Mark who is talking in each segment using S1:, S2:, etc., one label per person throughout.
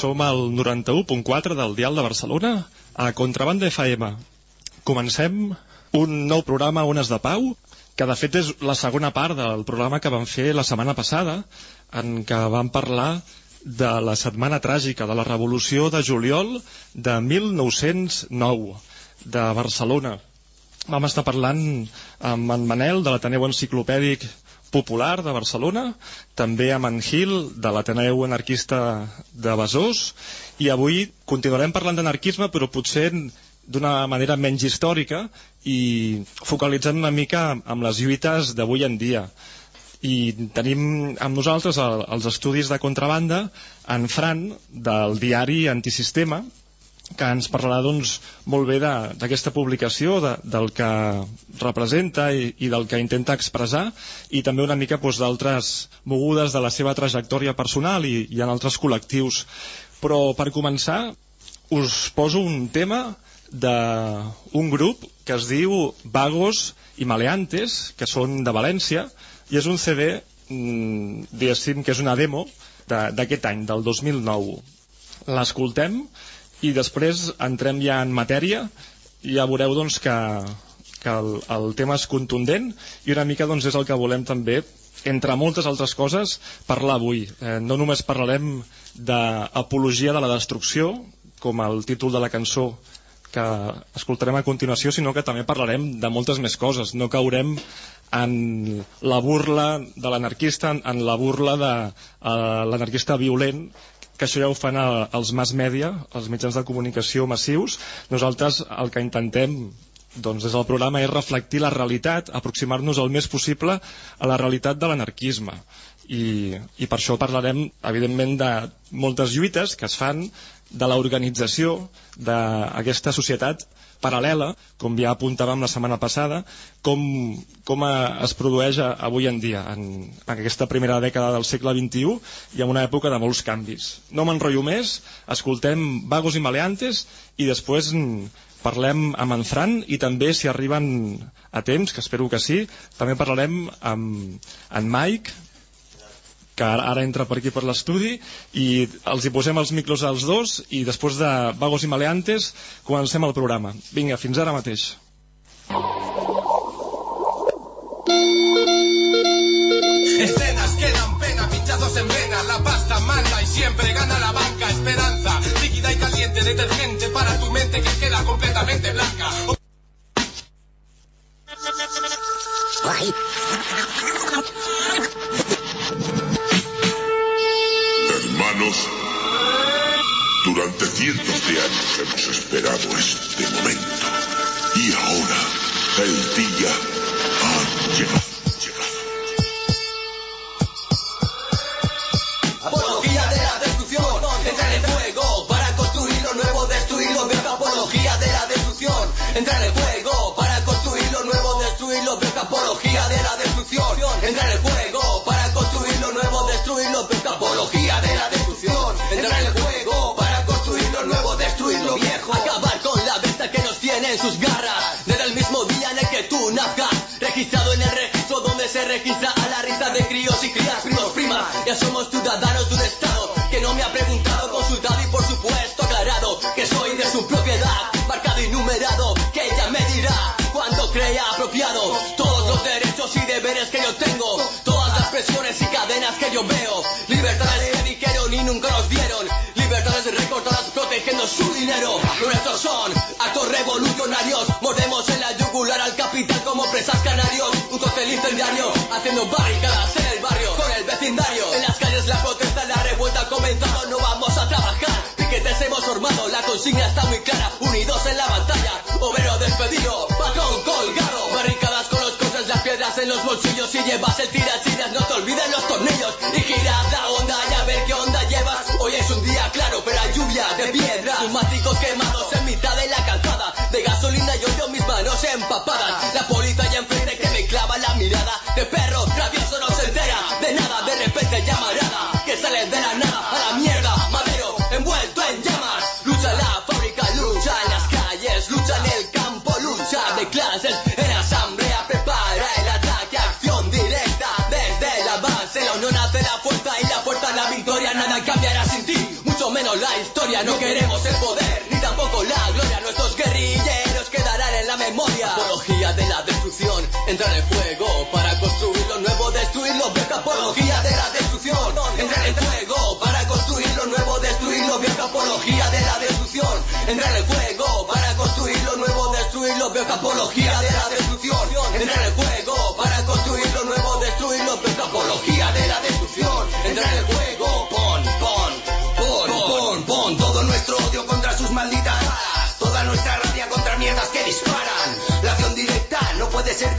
S1: Som al 91.4 del Dial de Barcelona a Contrabanda FM. Comencem un nou programa Ones de Pau, que de fet és la segona part del programa que vam fer la setmana passada, en què vam parlar de la setmana tràgica de la Revolució de juliol de 1909 de Barcelona. Vam estar parlant amb en Manel de l'Ateneu Enciclopèdic Popular de Barcelona, també amb en Gil de l'Ateneu Anarquista de Besòs, i avui continuarem parlant d'anarquisme, però potser d'una manera menys històrica i focalitzant una mica amb les lluites d'avui en dia. I tenim amb nosaltres el, els estudis de contrabanda en Fran, del diari Antisistema, que ens parlarà doncs, molt bé de- d'aquesta publicació, de, del que representa i, i del que intenta expressar i també una mica doncs, d'altres mogudes de la seva trajectòria personal i, i en altres col·lectius. Però per començar us poso un tema d'un grup que es diu Vagos i Maleantes, que són de València, i és un CD, mm, diguéssim que és una demo de- d'aquest any, del 2009. L'escoltem després entrem ja en matèria i ja veureu doncs, que, que el, el tema és contundent i una mica doncs, és el que volem també entre moltes altres coses parlar avui eh, no només parlarem d'apologia de la destrucció com el títol de la cançó que escoltarem a continuació, sinó que també parlarem de moltes més coses. No caurem en la burla de l'anarquista, en, la burla de uh, l'anarquista violent, que això ja ho fan a, als mass media, als mitjans de comunicació massius. Nosaltres el que intentem doncs des del programa és reflectir la realitat, aproximar-nos el més possible a la realitat de l'anarquisme. I, I per això parlarem, evidentment, de moltes lluites que es fan de l'organització d'aquesta societat paral·lela, com ja apuntàvem la setmana passada, com, com a, es produeix avui en dia, en, en aquesta primera dècada del segle XXI i en una època de molts canvis. No m'enrotllo més, escoltem Vagos i Maleantes i després parlem amb en Fran i també, si arriben a temps, que espero que sí, també parlarem amb en Mike, que ara, ara entra per aquí per l'estudi i els hi posem els micros als dos i després de Vagos i Maleantes comencem el programa. Vinga, fins ara mateix.
S2: Escenas que dan pena, pinchazos en vena, la pasta manda y siempre gana la banca. Esperanza, líquida y caliente, detergente para tu mente que queda completamente blanca.
S3: Durante cientos de años hemos esperado este momento. Y ahora el día ha llegado.
S2: Registra a la risa de críos y crías, primos, primas. Ya somos ciudadanos de un estado que no me ha preguntado, consultado y por supuesto aclarado que soy de su propiedad, marcado y numerado, que ella me dirá cuando crea apropiado todos los derechos y deberes que yo tengo, todas las presiones y cadenas que yo veo, libertades que dijeron y nunca nos dieron, libertades recortadas protegiendo su dinero, nuestros son actos revolucionarios, mordemos en la yugular al capital como presas canarios, un cóctel incendiario, barricadas en el barrio, con el vecindario, en las calles la protesta, la revuelta ha comenzado, no vamos a trabajar, piquetes hemos formado, la consigna está muy clara, unidos en la batalla, obrero despedido, patrón colgado, barricadas con los coches, las piedras en los bolsillos, si llevas el tiras tiras no te olvides los tornillos. Y giras la onda y a ver qué onda llevas. Hoy es un día claro pero hay lluvia de piedra neumáticos quemados en mitad de la calzada. De gasolina yo yo mis manos empapadas la historia no queremos el poder ni tampoco la gloria. Nuestros guerrilleros quedarán en la memoria. Apología de la destrucción entra en fuego para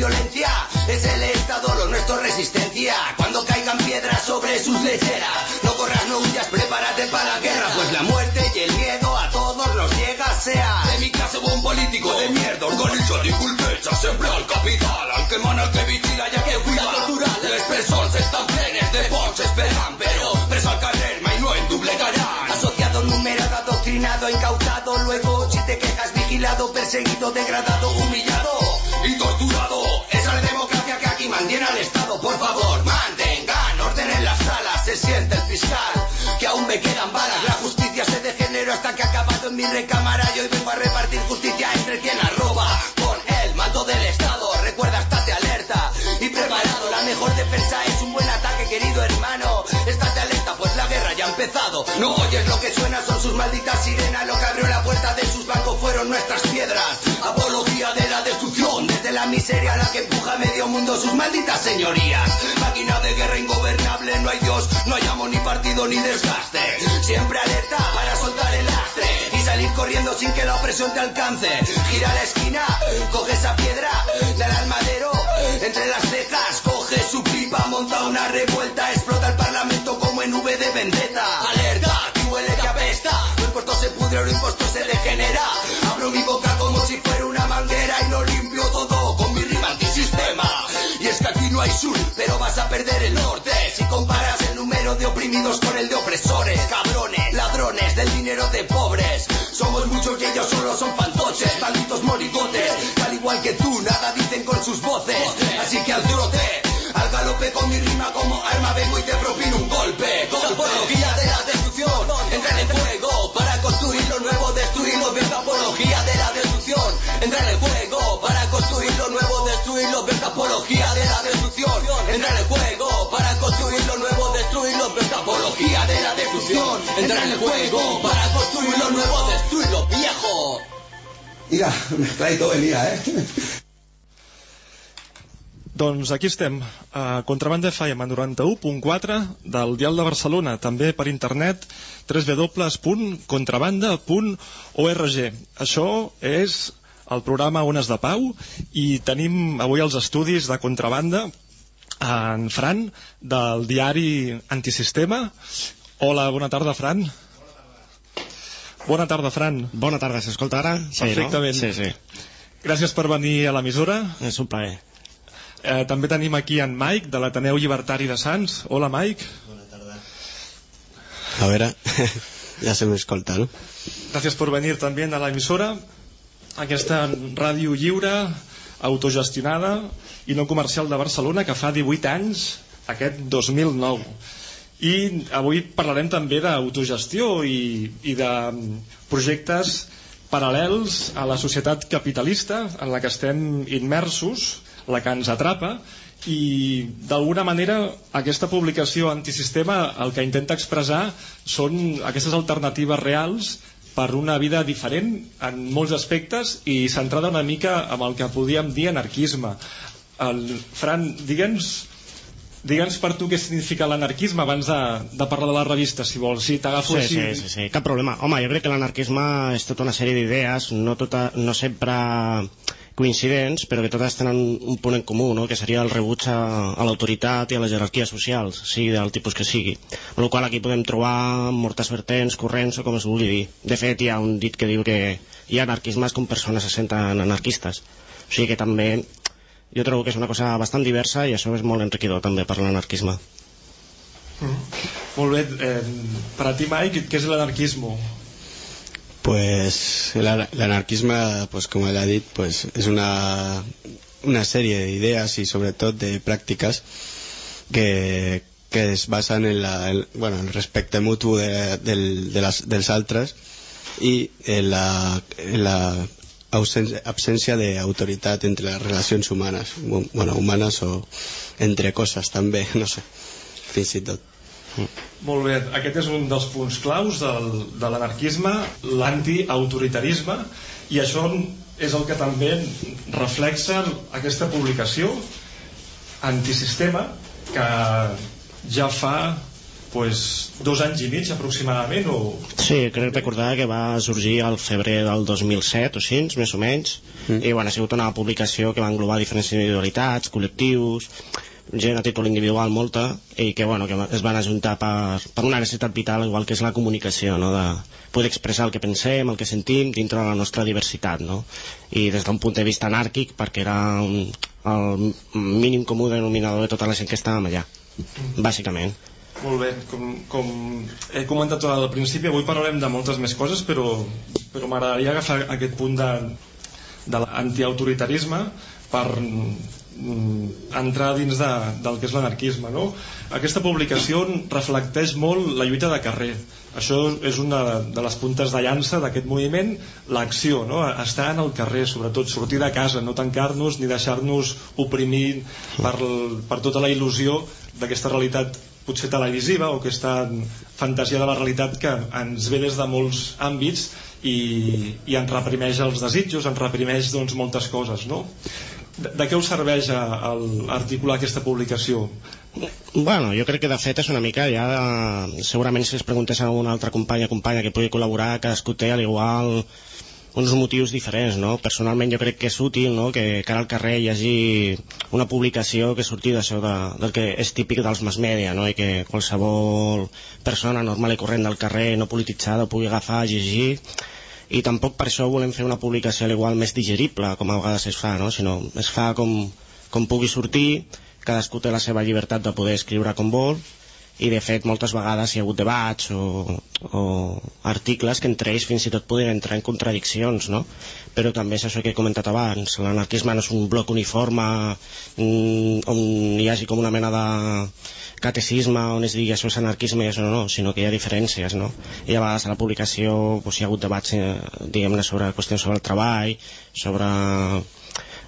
S2: es el estado lo nuestro resistencia. Cuando caigan piedras sobre sus lecheras no corras no huyas prepárate para la guerra. Pues la muerte y el miedo a todos nos llega sea
S3: De mi clase un político de mierda Organitza i colpeja sempre al capital. El que mana, el que vigila i el que cuida.
S2: Cultural.
S3: Les presons estan plenes de bons esperant Però pres al carrer mai no en doblegaran
S2: asociado numerado adoctrinado incautado luego si te quejas vigilado perseguido degradado humillado Por favor, mantengan orden en las salas. Se siente el fiscal que aún me quedan balas. La justicia se degeneró hasta que acabado en mi recámara. Y hoy vengo a repartir justicia entre quien la roba. Con el mando del Estado. Recuerda, estate alerta y preparado. La mejor defensa es un buen ataque, querido hermano. Estate alerta, pues la guerra ya ha empezado. No oyes lo que suena, son sus malditas sirenas. Lo que abrió la puerta de sus bancos fueron nuestras piedras. Apología de la destrucción, desde la miseria a la que a medio mundo sus malditas señorías. Máquina de guerra ingobernable, no hay Dios, no hay amo ni partido ni desgaste. Siempre alerta para soltar el lastre y salir corriendo sin que la opresión te alcance. Gira la esquina, oprimidos con el de opresores, cabrones, ladrones del dinero de pobres. Somos muchos y ellos solo son fantoches, malditos morigotes, al igual que tú, nada dicen con sus voces. Así que al trote, al galope con mi rima como arma vengo y te propino un
S4: Mira, clar, i tot venia, eh?
S1: Doncs aquí estem, a Contrabanda FM 91.4 del Dial de Barcelona, també per internet www.contrabanda.org. Això és el programa Ones de Pau i tenim avui els estudis de Contrabanda en Fran, del diari Antisistema. Hola, bona tarda, Fran. Bona tarda, Fran.
S5: Bona tarda, s'escolta ara? Sí,
S1: Perfectament.
S5: No? Sí, sí.
S1: Gràcies per venir a l'emissora.
S5: És un plaer.
S1: Eh, també tenim aquí en Mike, de l'Ateneu Llibertari de Sants. Hola, Mike.
S5: A veure, ja se m'escolta, no?
S1: Gràcies per venir també a l'emissora. Aquesta ràdio lliure, autogestionada i no comercial de Barcelona que fa 18 anys, aquest 2009. I avui parlarem també d'autogestió i, i de projectes paral·lels a la societat capitalista en la que estem immersos, la que ens atrapa, i d'alguna manera aquesta publicació antisistema el que intenta expressar són aquestes alternatives reals per una vida diferent en molts aspectes i centrada una mica amb el que podíem dir anarquisme. El, Fran, digue'ns digue'ns per tu què significa l'anarquisme abans de, de parlar de la revista, si vols. Si t'agafo
S5: Sí,
S1: així...
S5: sí, sí, sí, cap problema. Home, jo crec que l'anarquisme és tota una sèrie d'idees, no, tota, no sempre coincidents, però que totes tenen un punt en comú, no? que seria el rebuig a, a l'autoritat i a les jerarquies socials, sigui del tipus que sigui. Amb la qual aquí podem trobar moltes vertents, corrents o com es vulgui dir. De fet, hi ha un dit que diu que hi ha anarquismes com persones se senten anarquistes. O sigui que també jo trobo que és una cosa bastant diversa i això és molt enriquidor també per l'anarquisme.
S1: Molt bé, eh, per a ti, Mike, què és l'anarquisme?
S6: Pues el, anar- el anarquisme, pues como él ha dicho, pues es una, una serie de ideas y sobre todo de prácticas que, que es basan en, la, en, bueno, en el respecte mutu de, del, de las, dels altres i en la, en la absència d'autoritat entre les relacions humanes, bu- bueno, humanes o entre coses també, no sé, fins i tot.
S1: Molt bé, aquest és un dels punts claus del, de l'anarquisme, l'antiautoritarisme, i això és el que també reflexa aquesta publicació antisistema que ja fa pues, dos anys i mig aproximadament o
S5: Sí, crec recordar que va sorgir al febrer del 2007 o així, més o menys, mm. i bueno, ha sigut una publicació que va englobar diferents individualitats, col·lectius, gent a títol individual molta, i que, bueno, que es van ajuntar per, per una necessitat vital, igual que és la comunicació, no? de poder expressar el que pensem, el que sentim, dintre de la nostra diversitat, no? i des d'un punt de vista anàrquic, perquè era un, el mínim comú denominador de tota la gent que estàvem allà, bàsicament.
S1: Molt bé, com, com he comentat al principi, avui parlarem de moltes més coses, però, però m'agradaria agafar aquest punt de, de l'antiautoritarisme per mm, entrar dins de, del que és l'anarquisme. No? Aquesta publicació reflecteix molt la lluita de carrer. Això és una de les puntes de llança d'aquest moviment, l'acció, no? estar en el carrer, sobretot sortir de casa, no tancar-nos ni deixar-nos oprimir per, per tota la il·lusió d'aquesta realitat potser televisiva o aquesta fantasia de la realitat que ens ve des de molts àmbits i, i ens reprimeix els desitjos, ens reprimeix doncs, moltes coses, no? De, de què us serveix a- el- articular aquesta publicació?
S5: Bueno, jo crec que de fet és una mica ja... eh, Segurament si es preguntés a una altra companya companya que pugui col·laborar, cadascú té al igual uns motius diferents, no? Personalment jo crec que és útil, no?, que cara al carrer hi hagi una publicació que surti d'això de, del que és típic dels mass media, no?, i que qualsevol persona normal i corrent del carrer no polititzada pugui agafar, llegir i tampoc per això volem fer una publicació a l'igual més digerible, com a vegades es fa, no? sinó es fa com, com pugui sortir, cadascú té la seva llibertat de poder escriure com vol, i de fet moltes vegades hi ha hagut debats o, o articles que entre ells fins i tot podien entrar en contradiccions, no? Però també és això que he comentat abans, l'anarquisme no és un bloc uniforme mm, on hi hagi com una mena de catecisme on es digui això és anarquisme i això no, sinó que hi ha diferències, no? I a vegades a la publicació doncs, hi ha hagut debats, eh, diguem-ne, sobre qüestions sobre el treball, sobre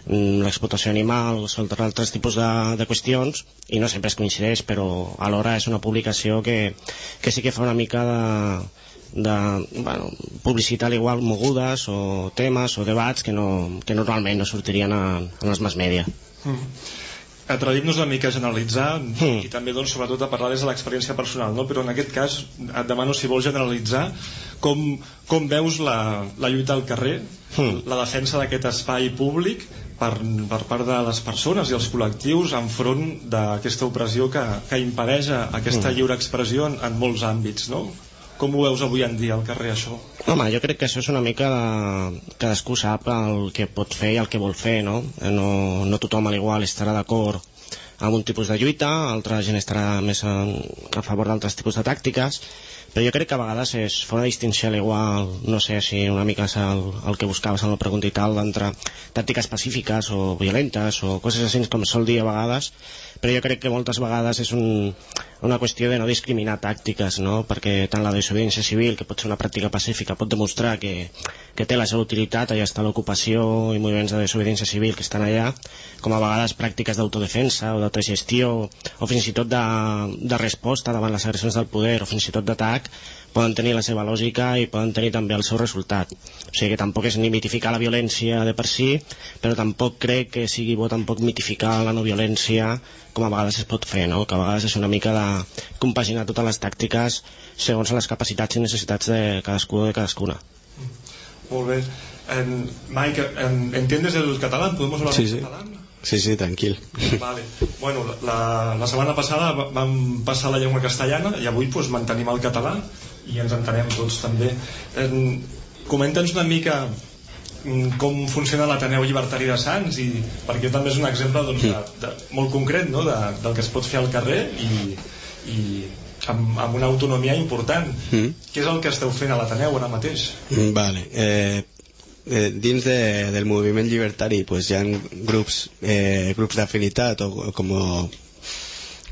S5: l'explotació animal, sobre altres tipus de, de qüestions, i no sempre es coincideix, però alhora és una publicació que, que sí que fa una mica de, de bueno, publicitat al igual mogudes o temes o debats que, no, que normalment no sortirien a, en els mass media.
S1: Atrevim-nos una mica a generalitzar
S5: Mm.
S1: i també doncs, sobretot a parlar des de l'experiència personal, no? però en aquest cas et demano si vols generalitzar com, com veus la, la lluita al carrer,
S5: Mm.
S1: la defensa d'aquest espai públic per, per part de les persones i els col·lectius enfront d'aquesta opressió que, que impedeix aquesta
S5: Mm.
S1: lliure expressió en, en molts àmbits. No? Com ho veus avui en dia al carrer això?
S5: Home, jo crec que això és una mica de... cadascú sap el que pot fer i el que vol fer, no? No, no tothom a l'igual estarà d'acord amb un tipus de lluita, altra gent estarà més a, a favor d'altres tipus de tàctiques, però jo crec que a vegades és, fa una distinció a l'igual, no sé si una mica és el, el que buscaves en la pregunta i tal, d'entre tàctiques pacífiques o violentes o coses així com sol dir a vegades, però jo crec que moltes vegades és un, una qüestió de no discriminar tàctiques, no? perquè tant la desobediència civil, que pot ser una pràctica pacífica, pot demostrar que, que té la seva utilitat, allà està l'ocupació i moviments de desobediència civil que estan allà, com a vegades pràctiques d'autodefensa o d'autogestió o fins i tot de, de resposta davant les agressions del poder o fins i tot d'atac poden tenir la seva lògica i poden tenir també el seu resultat. O sigui que tampoc és ni mitificar la violència de per si, però tampoc crec que sigui bo tampoc mitificar la no violència com a vegades es pot fer, no? que a vegades és una mica de compaginar totes les tàctiques segons les capacitats i necessitats de cadascú o de cadascuna.
S1: Molt bé. En, Mike, en- ¿entiendes el catalán? ¿Podemos hablar
S6: Sí,
S1: en
S6: sí.
S1: catalán?
S6: Sí, sí, tranquil.
S1: Vale. Bueno, la, la setmana passada va- vam passar la llengua castellana i avui doncs, mantenim el català i ens entenem tots també. Eh, Comenta'ns una mica mm, com funciona l'Ateneu Llibertari de Sants i perquè també és un exemple doncs, de, de, molt concret no? de, del que es pot fer al carrer i, i amb, amb una autonomia important.
S6: Mm.
S1: Què és el que esteu fent a l'Ateneu ara mateix?
S6: Mm, Vale. Eh, eh, dins de, del moviment llibertari pues, hi ha grups, eh, grups d'afinitat o, o com,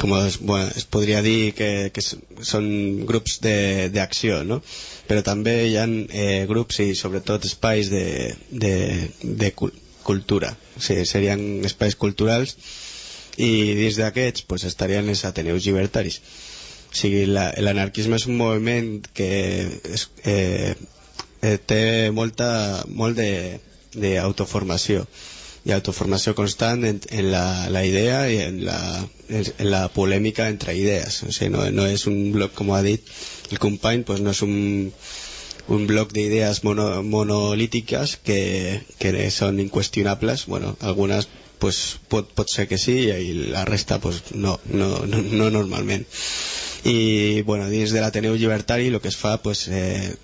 S6: com es, bueno, es podria dir que, que són grups de- d'acció, no? però també hi ha eh, grups i sobretot espais de, de, de cul- cultura, o sigui, serien espais culturals i dins d'aquests pues, estarien els ateneus llibertaris. O sigui, la- l'anarquisme és un moviment que és, eh, eh, té molta, molt de- d'autoformació i autoformació constant en, en la, la idea i en la, en la polèmica entre idees o sigui, no, no és un bloc, com ha dit el company, pues no és un, un bloc d'idees mono, monolítiques que, que són inqüestionables bueno, algunes pues, pot ser que sí i la resta pues, no, no, no, no normalment i bueno, dins de l'Ateneu Llibertari el que es fa pues, eh,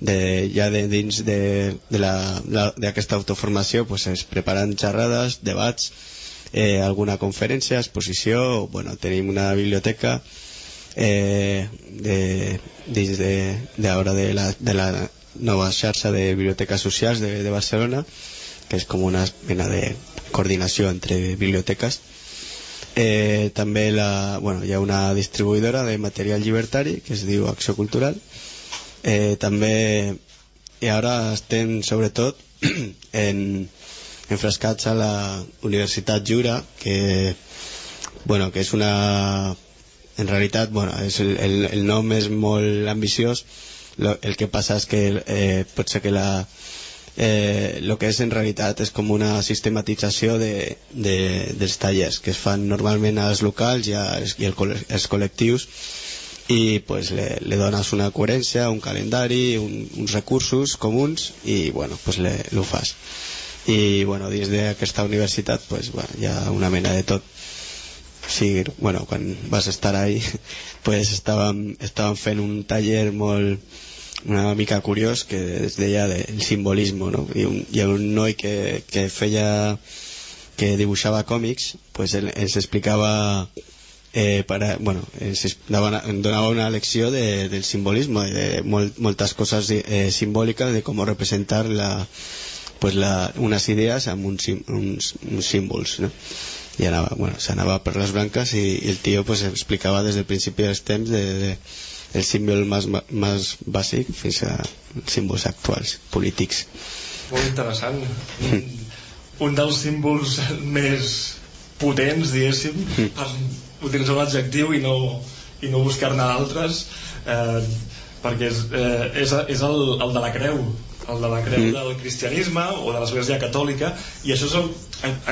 S6: de, ja de, dins d'aquesta autoformació pues, es preparen xerrades, debats eh, alguna conferència, exposició bueno, tenim una biblioteca eh, de, dins de, de, de, la, de la nova xarxa de biblioteques socials de, de Barcelona que és com una mena de coordinació entre biblioteques. Eh, també la, bueno, hi ha una distribuïdora de material llibertari que es diu Acció Cultural eh, també i ara estem sobretot en, enfrescats a la Universitat Jura que, bueno, que és una en realitat bueno, és el, el, el nom és molt ambiciós. Lo, el que passa és que eh, pot ser que la eh, que és en realitat és com una sistematització de, de, dels tallers que es fan normalment als locals i, als, i el, els col·lectius i pues, le, le dones una coherència, un calendari, un, uns recursos comuns i bueno, pues le, lo fas. I bueno, dins d'aquesta universitat pues, bueno, hi ha una mena de tot. Sí, bueno, quan vas estar ahí pues estàvem, estàvem fent un taller molt una mica curiós que es deia del simbolisme no? I un, ha un noi que, que feia que dibuixava còmics pues ens explicava eh, para, bueno, es- dava, donava una lecció de, del simbolisme de mol, moltes coses eh, simbòliques de com representar la, pues la, unes idees amb uns, uns, uns símbols no? i anava, bueno, s'anava per les branques i, i el tio pues, explicava des del principi dels temps de, de, el símbol més, més bàsic fins a símbols actuals, polítics
S1: Molt interessant. Un, un dels símbols més potents, diguéssim, per utilitzar un adjectiu i no, i no buscar-ne altres, eh, perquè és, eh, és, és el, el de la creu, el de la creu
S6: Mm.
S1: del cristianisme o de l'Església Catòlica, i això és el,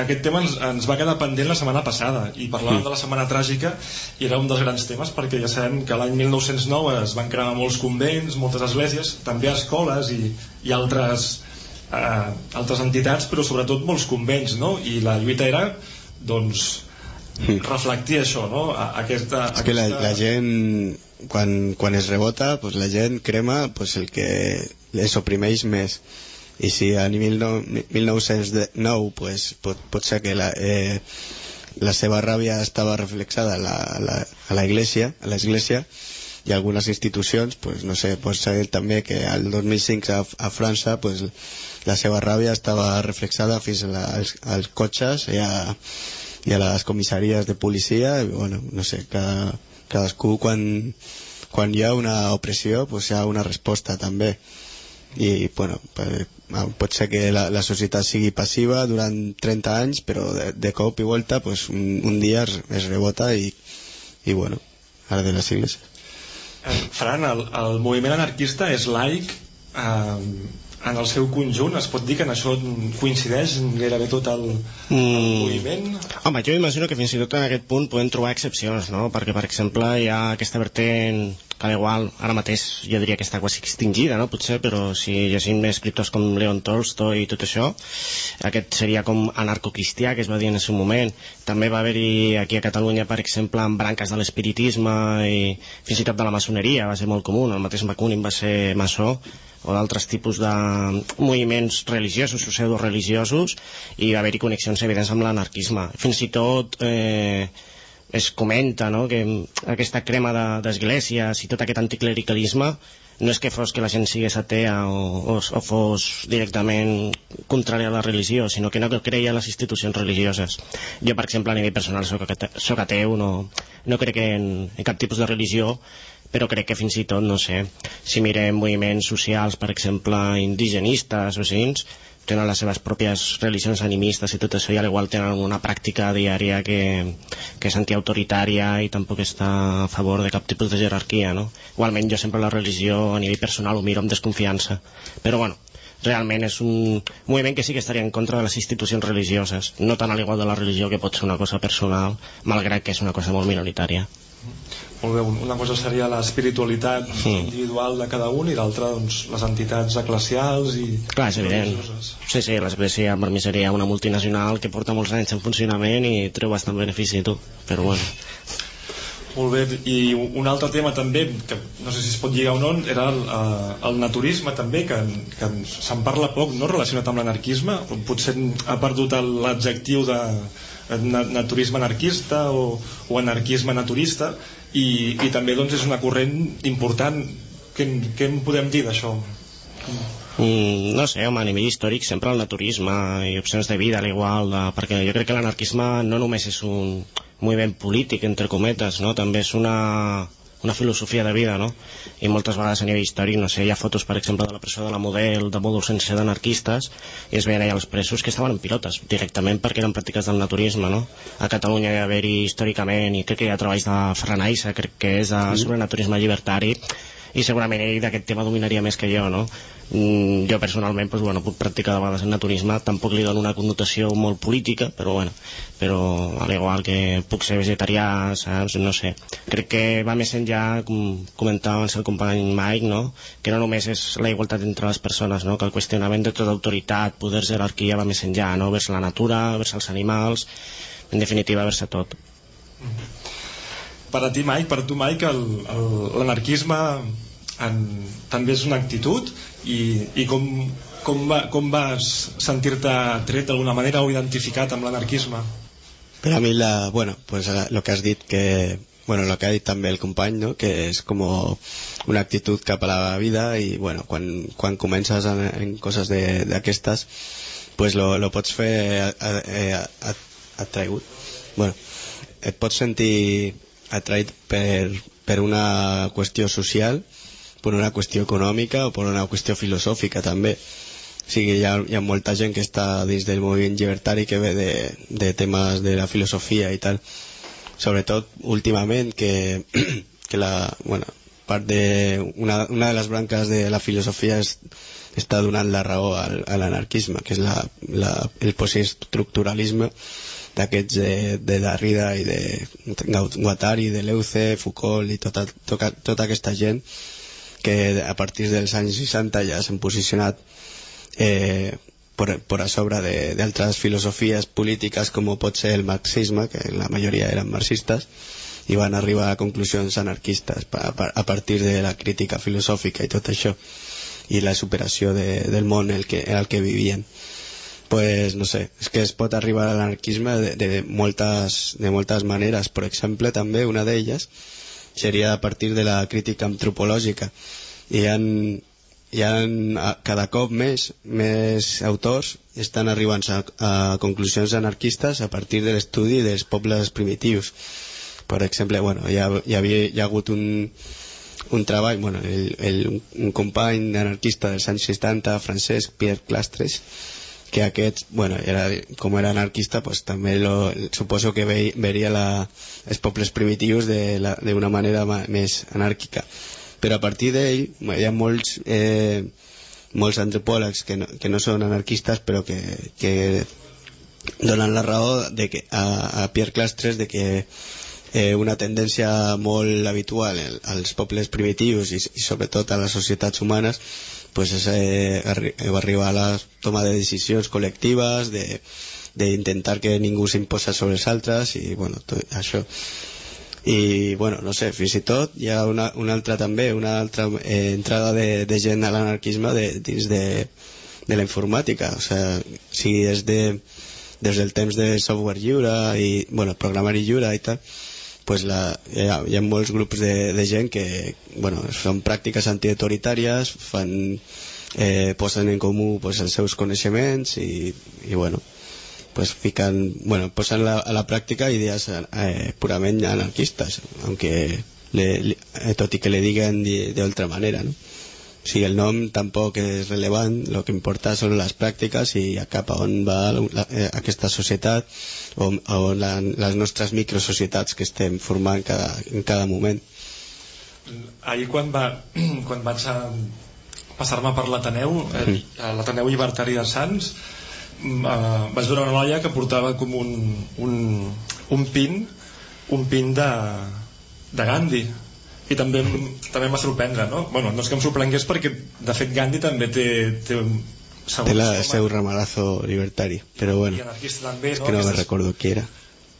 S1: aquest tema ens, ens va quedar pendent la setmana passada, i parlàvem
S6: Mm.
S1: de la setmana tràgica, i era un dels grans temes, perquè ja sabem que l'any 1909 es van cremar molts convents, moltes esglésies, també escoles i, i altres, eh, altres entitats, però sobretot molts convents, no? I la lluita era, doncs. reflectir això, no? A- Aquesta,
S6: és que la,
S1: aquesta...
S6: la gent quan, quan es rebota pues la gent crema pues el que les oprimeix més i si a 19, 1909 pues, pot, pot ser que la, eh, la seva ràbia estava reflexada a la, a la, a la iglesia, a l'església i algunes institucions, pues, no sé, pot ser també que al 2005 a, a França pues, la seva ràbia estava reflexada fins a la, als, als cotxes i a, i a les comissaries de policia i, bueno, no sé, cada, cadascú quan, quan hi ha una opressió pues, hi ha una resposta també. I bueno, per- pot ser que la, la societat sigui passiva durant 30 anys però de, de cop i volta pues, un, un dia es, es rebota i, i bueno, ara de les igleses
S1: Eh, Fran, el, el moviment anarquista és laic? Eh, en el seu conjunt, es pot dir que en això coincideix gairebé tot el, el
S5: Mm.
S1: moviment
S5: Home, jo imagino que fins i tot en aquest punt podem trobar excepcions, no? Perquè, per exemple, hi ha aquesta vertent que al igual ara mateix jo diria que està quasi extingida, no? potser, però si llegim escriptors com Leon Tolstoy i tot això, aquest seria com anarcocristià que es va dir en el seu moment. També va haver-hi aquí a Catalunya, per exemple, amb branques de l'espiritisme i fins i tot de la maçoneria, va ser molt comú, el mateix Bakunin va ser maçó, o d'altres tipus de moviments religiosos o pseudo-religiosos i va haver-hi connexions evidents amb l'anarquisme. Fins i tot eh, es comenta no? que aquesta crema d'esglésies i tot aquest anticlericalisme no és que fos que la gent sigués atea o, o, o fos directament contrari a la religió, sinó que no creia en les institucions religioses. Jo, per exemple, a nivell personal soc, soc ateu, no, no crec en, en cap tipus de religió, però crec que fins i tot, no sé, si mirem moviments socials, per exemple, indigenistes o així, tenen les seves pròpies religions animistes i tot això i al igual tenen una pràctica diària que, que és antiautoritària i tampoc està a favor de cap tipus de jerarquia no? igualment jo sempre la religió a nivell personal ho miro amb desconfiança però bueno, realment és un moviment que sí que estaria en contra de les institucions religioses no tant a l'igual de la religió que pot ser una cosa personal malgrat que és una cosa molt minoritària
S1: molt bé, una cosa seria l'espiritualitat sí. individual de cada un i l'altra doncs, les entitats eclesials i
S5: clar, és evident sí, sí, l'església per mi seria una multinacional que porta molts anys en funcionament i treu bastant benefici tu però bueno
S1: molt bé, i un altre tema també, que no sé si es pot lligar o no, era el, eh, el naturisme també, que, que se'n parla poc, no?, relacionat amb l'anarquisme, potser ha perdut l'adjectiu de naturisme anarquista o, o anarquisme naturista, i, i també doncs, és una corrent important què, què en podem dir d'això?
S5: Mm, no sé, home, a nivell històric sempre el naturisme i opcions de vida l'igual, de, perquè jo crec que l'anarquisme no només és un moviment polític, entre cometes, no? també és una, una filosofia de vida, no? I moltes vegades a nivell històric, no sé, hi ha fotos, per exemple, de la presó de la Model, de mòduls sense d'anarquistes, i es veien allà els presos que estaven en pilotes, directament perquè eren pràctiques del naturisme, no? A Catalunya hi ha haver-hi històricament, i crec que hi ha treballs de Ferran Aissa, crec que és de, sobre naturisme llibertari, i segurament ell d'aquest tema dominaria més que jo, no? Mm, jo personalment pues, bueno, puc practicar de vegades el naturisme tampoc li dono una connotació molt política però bueno, però al igual que puc ser vegetarià, saps? no sé crec que va més enllà com comentava el company Mike no? que no només és la igualtat entre les persones no? que el qüestionament de tota autoritat poder, jerarquia va més enllà no? vers la natura, vers els animals en definitiva vers a tot
S1: per a ti Mike, per tu Mike l'anarquisme en, també és una actitud i, i com, com, va, com vas sentir-te tret d'alguna manera o identificat amb l'anarquisme?
S6: Per a mi, la, bueno, pues, lo que has dit que bueno, lo que ha dit també el company, no? que és com una actitud cap a la vida i bueno, quan, quan comences en, en coses d'aquestes pues lo, lo pots fer atraigut bueno, et pots sentir atraït per, per una qüestió social per una qüestió econòmica o per una qüestió filosòfica també. O sigui, hi ha, hi ha molta gent que està dins del moviment llibertari que ve de, de temes de la filosofia i tal. Sobretot últimament que, que la, bueno, part de una, una de les branques de la filosofia és, està donant la raó al, a l'anarquisme que és la, la, el postestructuralisme d'aquests de, de Derrida i de Guattari, de Leuce, Foucault i tota, tota, tota aquesta gent que a partir dels anys 60 ja s'han posicionat eh, per, per a sobre d'altres filosofies polítiques com pot ser el marxisme, que la majoria eren marxistes, i van arribar a conclusions anarquistes a, a partir de la crítica filosòfica i tot això i la superació de, del món en el que, en el que vivien. Pues no sé, és que es pot arribar a l'anarquisme de, de, moltes, de moltes maneres. Per exemple també una d'elles seria a partir de la crítica antropològica. Hi ha, hi ha cada cop més més autors estan arribant a, a conclusions anarquistes a partir de l'estudi dels pobles primitius. Per exemple, bueno, hi, ha, hi, havia, hi ha hagut un, un treball, bueno, el, el, un company anarquista dels anys 60, Francesc Pierre Clastres, que aquest, bueno, era, com era anarquista, pues, també lo, suposo que ve, veria la, els pobles primitius d'una manera més anàrquica. Però a partir d'ell hi ha molts, eh, molts antropòlegs que no, que no són anarquistes però que, que donen la raó de que, a, a Pierre Clastres de que eh, una tendència molt habitual als pobles primitius i, i sobretot a les societats humanes pues és eh, arri arribar a la toma de decisions col·lectives de d'intentar que ningú s'imposa sobre els altres i bueno, tot això i bueno, no sé, fins i tot hi ha una, una altra també, una altra eh, entrada de, de gent a l'anarquisme de, dins de, de la informàtica. O sigui, si des de des del temps de software lliure i, bueno, programari lliure i tal pues la, hi, ha, hi ha molts grups de, de gent que bueno, fan pràctiques antiautoritàries fan, eh, posen en comú pues, els seus coneixements i, i bueno, pues fican, bueno, posan la, a la pràctica idees eh, purament anarquistes, aunque le, le, eh, tot i que le diguen d'altra manera, no? O sigui, el nom tampoc és relevant, el que importa són les pràctiques i a cap a on va la, eh, aquesta societat o a on la, les nostres microsocietats que estem formant cada, en cada moment.
S1: ahir quan, va, quan vaig a passar-me per l'Ateneu eh, a l'Ateneu Llibertari de Sants mm, eh, vaig veure una noia que portava com un, un, un pin un pin de, de Gandhi i també, em- també em va sorprendre no? Bueno, no és que em sorprengués perquè de fet Gandhi també té, té segons
S6: Té la,
S1: com
S6: seu ramalazo libertari, però
S1: i
S6: bueno,
S1: també
S6: és que no me
S1: Aquestes-
S6: recordo qui era.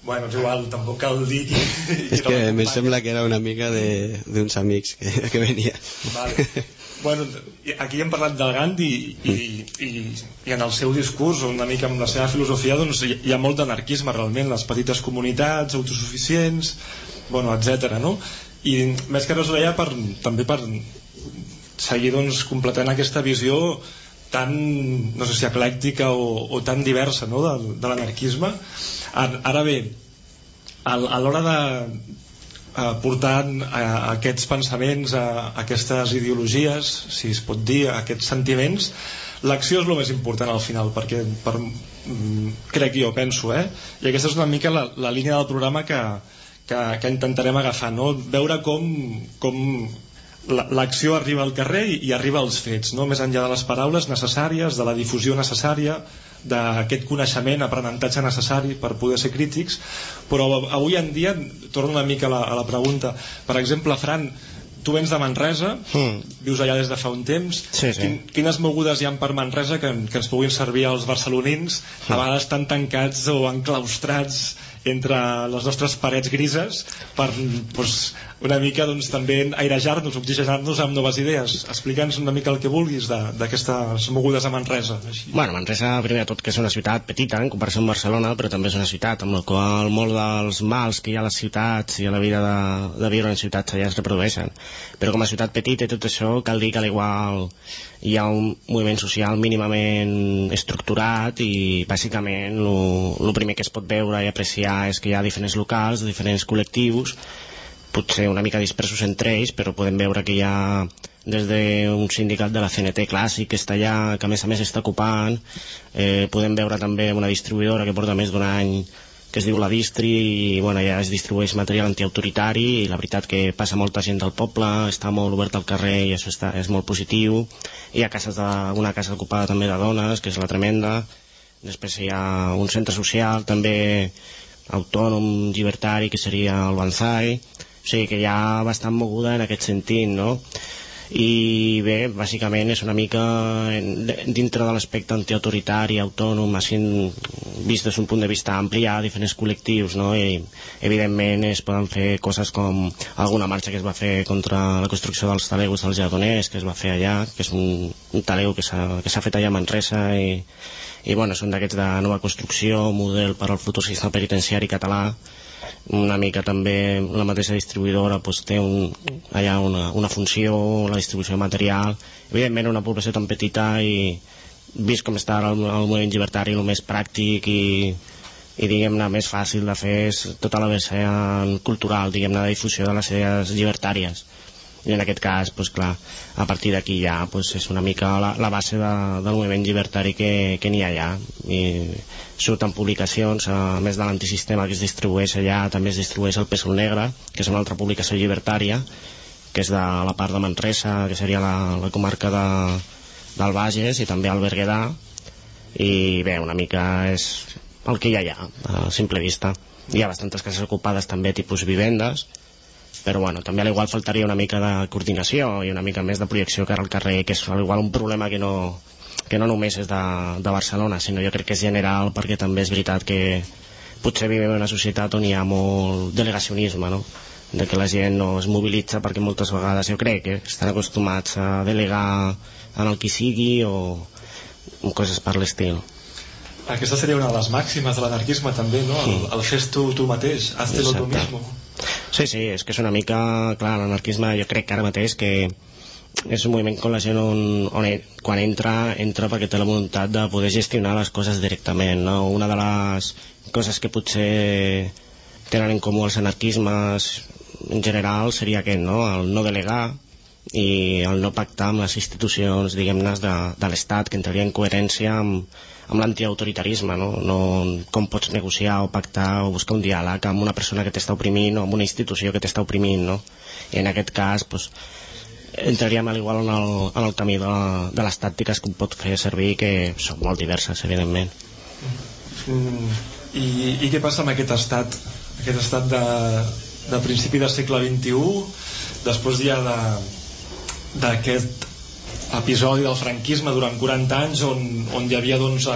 S1: bueno, és igual, tampoc cal dir qui, qui
S6: És que me sembla que era una amiga de- d'uns amics que, que venia.
S1: Vale. Bueno, aquí hem parlat del Gandhi i, i, i en el seu discurs, una mica amb la seva filosofia, doncs hi hi ha molt d'anarquisme realment, les petites comunitats, autosuficients, bueno, etc. no? I més que res ho deia per, també per seguir doncs, completant aquesta visió tan, no sé si eclèctica o, o tan diversa no? de, de l'anarquisme. Ara, bé, al- a l'hora de, eh, portant a, a aquests pensaments, a, a aquestes ideologies, si es pot dir, a aquests sentiments, l'acció és el més important al final, perquè per, mm, crec jo, penso, eh? I aquesta és una mica la, la línia del programa que, que, que intentarem agafar, no? Veure com, com la- l'acció arriba al carrer i, i arriba als fets, no? més enllà de les paraules necessàries, de la difusió necessària, d'aquest coneixement, aprenentatge necessari per poder ser crítics, però avui en dia, torno una mica a la, a la pregunta, per exemple, Fran, tu vens de Manresa,
S5: Mm.
S1: vius allà des de fa un temps,
S5: Sí, sí.
S1: Quin, quines mogudes hi ha per Manresa que, que ens puguin servir als barcelonins, a vegades tan tancats o enclaustrats entre les nostres parets grises per doncs, una mica doncs, també airejar-nos, oxigenar-nos amb noves idees. Explica'ns una mica el que vulguis d'aquestes mogudes a Manresa. Així.
S5: Bueno, Manresa, primer de tot, que és una ciutat petita en comparació amb Barcelona, però també és una ciutat amb la qual molt dels mals que hi ha a les ciutats i a la vida de, de viure en ciutats allà es reprodueixen. Però com a ciutat petita i tot això, cal dir que a l'igual hi ha un moviment social mínimament estructurat i bàsicament el primer que es pot veure i apreciar és que hi ha diferents locals, diferents col·lectius potser una mica dispersos entre ells, però podem veure que hi ha des d'un sindicat de la CNT clàssic que està allà, que a més a més està ocupant, eh, podem veure també una distribuïdora que porta més d'un any que es diu la Distri i bueno, ja es distribueix material antiautoritari i la veritat que passa molta gent del poble està molt obert al carrer i això està, és molt positiu. Hi ha cases de, una casa ocupada també de dones que és la tremenda. Després hi ha un centre social també autònom, llibertari que seria el Banzai o sigui que hi ha bastant moguda en aquest sentit no? i bé, bàsicament és una mica dintre de l'aspecte antiautoritari, autònom, així vist des d'un punt de vista ampli hi ha diferents col·lectius, no? I evidentment es poden fer coses com alguna marxa que es va fer contra la construcció dels taleus dels jardoners, que es va fer allà, que és un, un s'ha que s'ha fet allà a Manresa i, i bueno, són d'aquests de nova construcció, model per al futur sistema penitenciari català, una mica també la mateixa distribuïdora doncs, té un, allà una, una funció, la distribució de material. Evidentment una població tan petita i vist com està ara el, el moviment llibertari el més pràctic i, i diguem-ne més fàcil de fer és tota la vessant cultural diguem-ne de difusió de les idees llibertàries i en aquest cas, doncs clar, a partir d'aquí ja doncs és una mica la, la base de, del moviment llibertari que, que n'hi ha allà. I surten publicacions a més de l'antisistema que es distribueix allà també es distribueix el Pèsol Negre que és una altra publicació llibertària que és de la part de Manresa que seria la, la comarca de, del Bages i també el Berguedà. I bé, una mica és el que hi ha allà a simple vista. Hi ha bastantes cases ocupades també tipus vivendes però bueno, també a l'igual faltaria una mica de coordinació i una mica més de projecció cara al carrer que és a l'igual un problema que no, que no només és de, de Barcelona sinó jo crec que és general perquè també és veritat que potser vivim en una societat on hi ha molt delegacionisme no? de que la gent no es mobilitza perquè moltes vegades jo crec que estan acostumats a delegar en el qui sigui o, o coses per l'estil
S1: aquesta seria una de les màximes de l'anarquisme també, no? El, el fes tu tu mateix, hazte lo tu mismo.
S5: Sí, sí, és que és una mica... Clar, l'anarquisme jo crec que ara mateix que és un moviment on la gent on, on quan entra, entra perquè té la voluntat de poder gestionar les coses directament, no? Una de les coses que potser tenen en comú els anarquismes en general seria aquest, no? El no delegar, i el no pactar amb les institucions diguem-ne de, de l'Estat que entraria en coherència amb, amb l'antiautoritarisme no? no? com pots negociar o pactar o buscar un diàleg amb una persona que t'està oprimint o amb una institució que t'està oprimint no? i en aquest cas pues, entraríem a l'igual en, el, en el camí de, de les tàctiques que pot fer servir que són molt diverses evidentment
S1: mm, i, i què passa amb aquest estat aquest estat de, de principi del segle XXI després ja de, d'aquest episodi del franquisme durant 40 anys on, on hi havia doncs,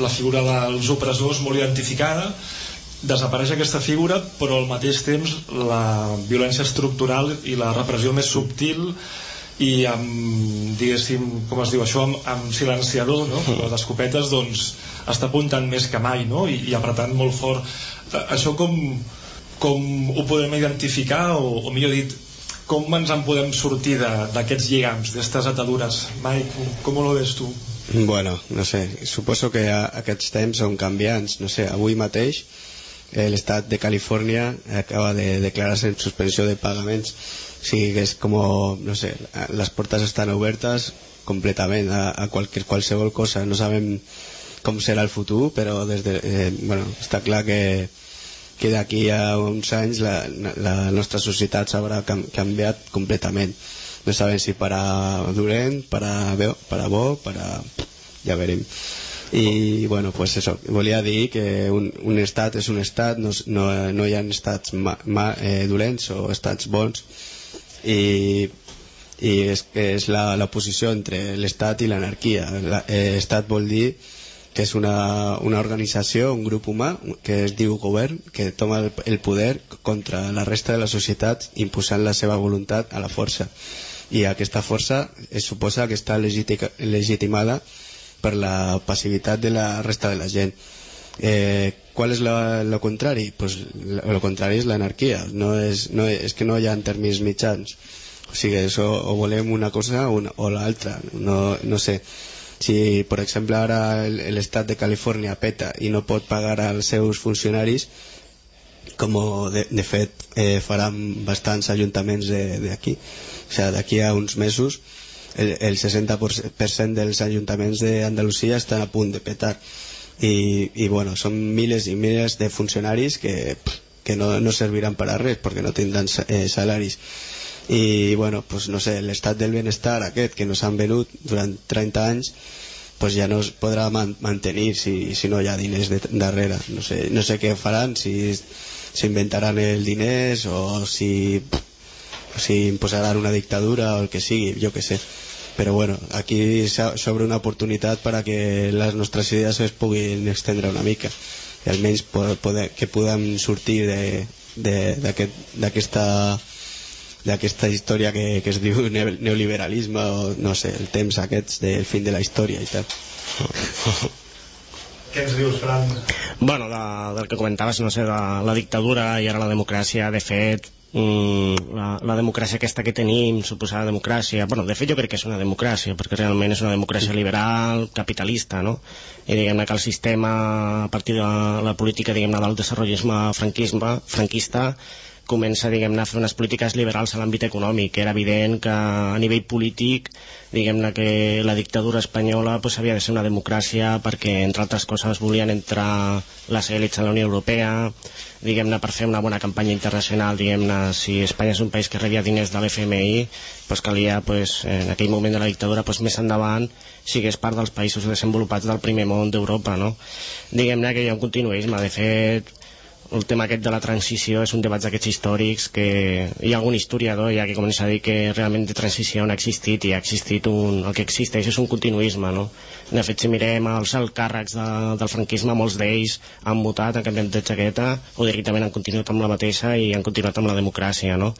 S1: la figura dels opressors molt identificada desapareix aquesta figura però al mateix temps la violència estructural i la repressió més subtil i amb, diguéssim, com es diu això, amb, amb silenciador, no? les escopetes, doncs, està apuntant més que mai, no? I, i apretant molt fort. Eh, això com, com ho podem identificar, o, o millor dit, com ens en podem sortir d'aquests lligams, d'aquestes atadures? Mike, com ho ves tu?
S6: Bueno, no sé, suposo que aquests temps són canviants, no sé, avui mateix eh, l'estat de Califòrnia acaba de declarar-se en suspensió de pagaments o sigui que és com, no sé, les portes estan obertes completament a, a qualsevol, qualsevol cosa, no sabem com serà el futur, però des de, eh, bueno, està clar que que d'aquí a uns anys la, la nostra societat s'haurà canviat completament. No sabem si per a dolent per a, per a bo per a... ja veurem i bueno, pues eso, volia dir que un, un estat és un estat no, no, no hi ha estats ma, ma, eh, dolents o estats bons. I, i és, és la, la posició entre l'estat i l'anarquia. L'estat eh, vol dir que és una, una organització, un grup humà que es diu govern, que toma el, el poder contra la resta de la societat imposant la seva voluntat a la força. I aquesta força es suposa que està legitimada per la passivitat de la resta de la gent. Eh, qual és el contrari? Pues, lo contrari és l'anarquia. No és, no és, és que no hi ha termes mitjans. O sigui, això, o volem una cosa o, una, o l'altra. No, no sé si per exemple ara l'estat de Califòrnia peta i no pot pagar als seus funcionaris com de, de fet eh, faran bastants ajuntaments d'aquí. O sigui, d'aquí a uns mesos el, el 60% dels ajuntaments d'Andalusia estan a punt de petar. I, i bueno, són miles i miles de funcionaris que, que no, no serviran per a res perquè no tindran eh, salaris i bueno, pues, no sé, l'estat del benestar aquest que no s'han venut durant 30 anys pues ja no es podrà man mantenir si, si no hi ha diners de, darrere. No sé, no sé què faran si s'inventaran el diners o si, si imposaran una dictadura o el que sigui, jo que sé. Però bueno, aquí s'obre una oportunitat per a que les nostres idees es puguin extendre una mica i almenys poder, que puguem sortir d'aquesta aquest, d'aquesta història que, que es diu neoliberalisme o no sé, el temps aquests del fin de la història i tal
S1: què ens dius, Fran?
S5: Bueno, de, del que comentaves, no sé, de la dictadura i ara la democràcia, de fet, mm, la, la democràcia aquesta que tenim, suposada democràcia, bueno, de fet jo crec que és una democràcia, perquè realment és una democràcia liberal, capitalista, no? I diguem-ne que el sistema, a partir de la, la política, diguem-ne, del desenvolupisme franquisme, franquista, comença diguem-ne a fer unes polítiques liberals a l'àmbit econòmic era evident que a nivell polític diguem-ne que la dictadura espanyola pues, havia de ser una democràcia perquè entre altres coses volien entrar les èlits a la Unió Europea diguem-ne per fer una bona campanya internacional diguem-ne si Espanya és un país que rebia diners de l'FMI pues, calia pues, en aquell moment de la dictadura pues, més endavant sigués part dels països desenvolupats del primer món d'Europa no? diguem-ne que hi ha un continuisme de fet el tema aquest de la transició és un debat d'aquests històrics que hi ha algun historiador ja que comença a dir que realment de transició no ha existit i ha existit un, el que existeix és un continuisme no? de fet si mirem els alt càrrecs de, del franquisme molts d'ells han votat, han canviat de jaqueta o directament han continuat amb la mateixa i han continuat amb la democràcia no?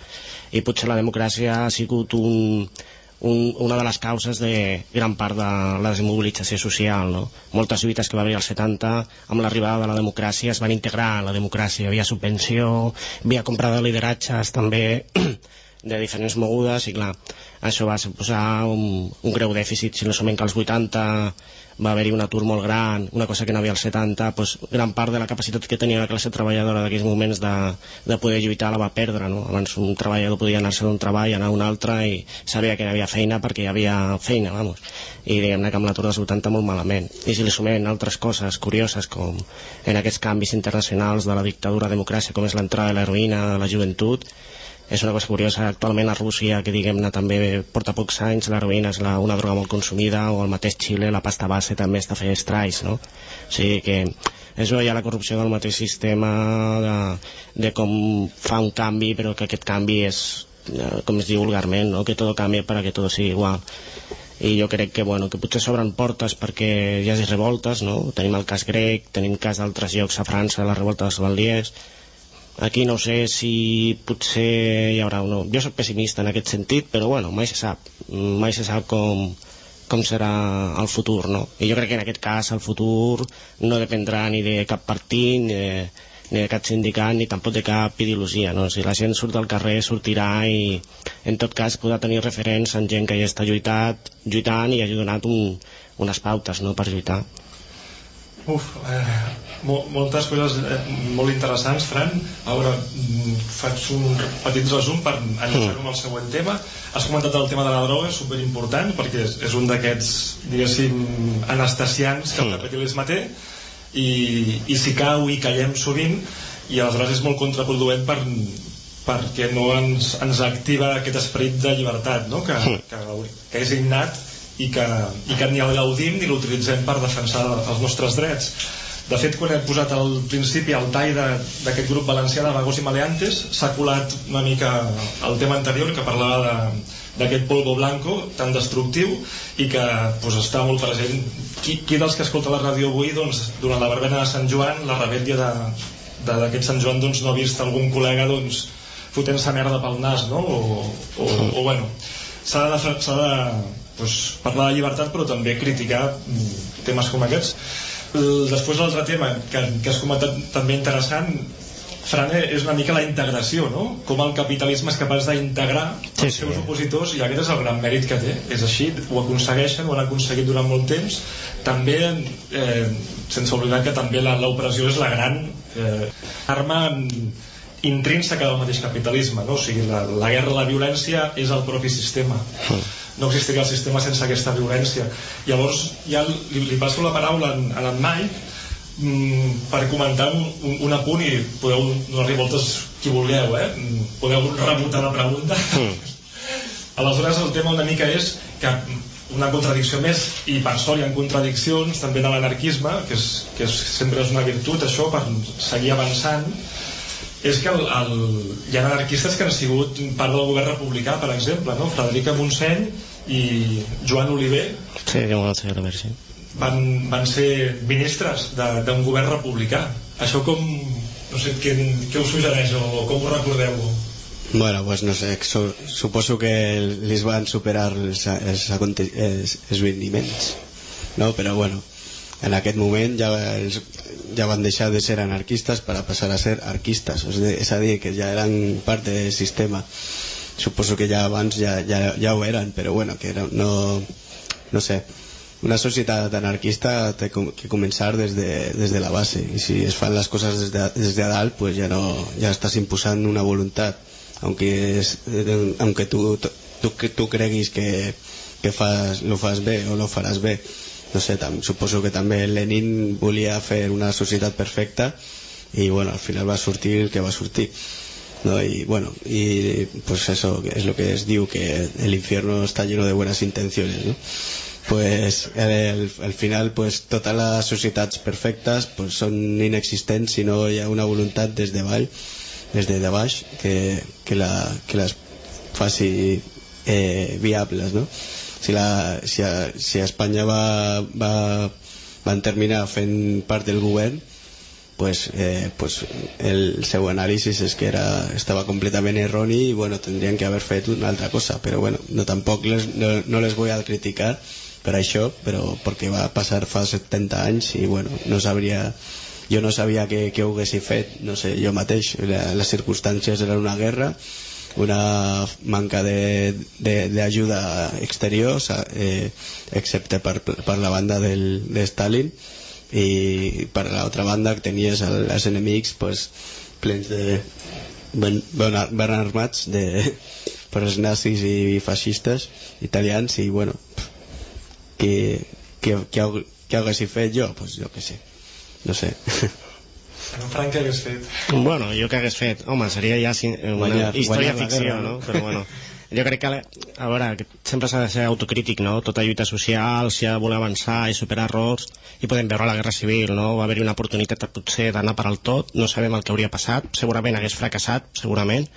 S5: i potser la democràcia ha sigut un, un, una de les causes de gran part de la desmobilització social. No? Moltes lluites que va haver als 70, amb l'arribada de la democràcia, es van integrar en la democràcia via subvenció, via compra de lideratges també de diferents mogudes i clar, això va suposar un, un greu dèficit si no som que als 80 va haver-hi un atur molt gran, una cosa que no havia als 70, doncs gran part de la capacitat que tenia la classe treballadora d'aquells moments de, de poder lluitar la va perdre. No? Abans un treballador podia anar-se d'un treball, anar a un altre i sabia que hi havia feina perquè hi havia feina, vamos. I diguem-ne que amb l'atur dels 80 molt malament. I si li sumem altres coses curioses com en aquests canvis internacionals de la dictadura a democràcia com és l'entrada de l'heroïna a la joventut, és una cosa curiosa, actualment a Rússia, que diguem-ne també porta pocs anys, l'heroïna és la, una droga molt consumida, o al mateix Xile la pasta base també està fent estralls, no? O sigui que és ja la corrupció del mateix sistema de, de com fa un canvi, però que aquest canvi és, eh, com es diu vulgarment, no? que tot canvia per a que tot sigui igual i jo crec que, bueno, que potser s'obren portes perquè hi hagi revoltes, no? Tenim el cas grec, tenim cas d'altres llocs a França, la revolta dels Valiers, aquí no sé si potser hi haurà no. jo sóc pessimista en aquest sentit però bueno, mai se sap mai se sap com, com serà el futur no? i jo crec que en aquest cas el futur no dependrà ni de cap partit ni de, ni de cap sindicat ni tampoc de cap ideologia no? si la gent surt al carrer sortirà i en tot cas podrà tenir referents en gent que ja està lluitat, lluitant i hagi donat un, unes pautes no? per lluitar
S1: Uf, eh, moltes coses eh, molt interessants, Fran. Ara mm, faig un petit resum per enllaçar-ho amb el següent tema. Has comentat el tema de la droga, superimportant, perquè és, és un d'aquests, diguéssim, anestesians que el capitalisme té, i, i si cau i callem sovint, i aleshores és molt contraproduent per, perquè no ens, ens activa aquest esperit de llibertat, no? que, que, que és innat i que, i que ni el gaudim ni l'utilitzem per defensar els nostres drets. De fet quan he posat al principi el tall d'aquest grup valencià de Vagos i Maleantes s'ha colat una mica el tema anterior que parlava d'aquest polvo blanco tan destructiu i que pues, està molt present. Qui, qui dels que escolta la ràdio avui doncs, durant la verbena de Sant Joan la rebètlia d'aquest Sant Joan doncs, no ha vist algun col·lega doncs, fotent-se merda pel nas no? o, o, o bueno s'ha de, de doncs, parlar de llibertat però també criticar mm, temes com aquests després l'altre tema que, que has comentat també interessant Fran, és una mica la integració no? com el capitalisme és capaç d'integrar sí, els seus sí. opositors i aquest és el gran mèrit que té és així, ho aconsegueixen, ho han aconseguit durant molt temps també, eh, sense oblidar que també l'opressió és la gran eh, arma intrínseca del mateix capitalisme no? o sigui, la, la guerra, la violència és el propi sistema mm no existiria el sistema sense aquesta violència llavors ja li, li passo la paraula en, en en Mike mm, per comentar un, un, un apunt i podeu donar-li voltes qui vulgueu eh? Mm, podeu rebotar la pregunta mm. aleshores el tema una mica és que una contradicció més i per sort hi ha contradiccions també de l'anarquisme que, és, que és, sempre és una virtut això per seguir avançant és que el, el, hi ha anarquistes que han sigut part del govern republicà, per exemple, no? Frederica Montseny i Joan Oliver.
S5: Sí, Joan Oliver, sí.
S1: Van, van ser ministres d'un govern republicà. Això com... No sé, què, què us suggereix o com ho recordeu?
S6: Bueno, pues no sé, su, suposo que les van superar els, els, els esdeveniments, no? Però bueno, en aquest moment ja, els, ja van deixar de ser anarquistes per a passar a ser arquistes. És a dir, que ja eren part del sistema. Suposo que ja abans ja, ja, ja ho eren però bueno, que era, no, no sé. Una societat anarquista té que començar des de, des de la base. I si es fan les coses des de, des de dalt pues ja, no, ja estàs imposant una voluntat. Aunque, es, aunque tu, tu, tu creguis que, que fas, lo fas bé o lo faràs bé no sé, tam, suposo que també Lenin volia fer una societat perfecta i bueno, al final va sortir el que va sortir ¿no? y bueno y pues eso es lo que es diu que el infierno está lleno de buenas intenciones ¿no? pues al, al final pues totes les societats perfectes pues, són inexistents si no hi ha una voluntat des de baix des de, de baix que, que, la, que les faci eh, viables no? Si, la, si, a, si a Espanya va, va, van terminar fent part del govern pues, eh, pues el seu anàlisi és que era, estava completament erroni i bueno, tendrien que haver fet una altra cosa. Però bueno, no, tampoc les, no, no les vull criticar per això però perquè va passar fa 70 anys i bueno, no sabria jo no sabia què, què ho haguessin fet. No sé, jo mateix, la, les circumstàncies eren una guerra una manca d'ajuda exterior eh, excepte per, per la banda del, de Stalin i per l'altra banda que tenies el, els enemics pues, plens de ben, ben, ben armats de, per els nazis i feixistes italians i bueno que, que, que, que haguessin fet jo? Pues jo que sé no sé
S1: En Frank, què hagués fet?
S5: Bueno, jo què hagués fet? Home, seria ja una guanyar, història guanyar ficció, guerra, no? Però bueno, jo crec que, a veure, sempre s'ha de ser autocrític, no? Tota lluita social, si ha de voler avançar i superar errors, i podem veure la Guerra Civil, no? Va haver-hi una oportunitat potser d'anar per al tot, no sabem el que hauria passat, segurament hagués fracassat, segurament,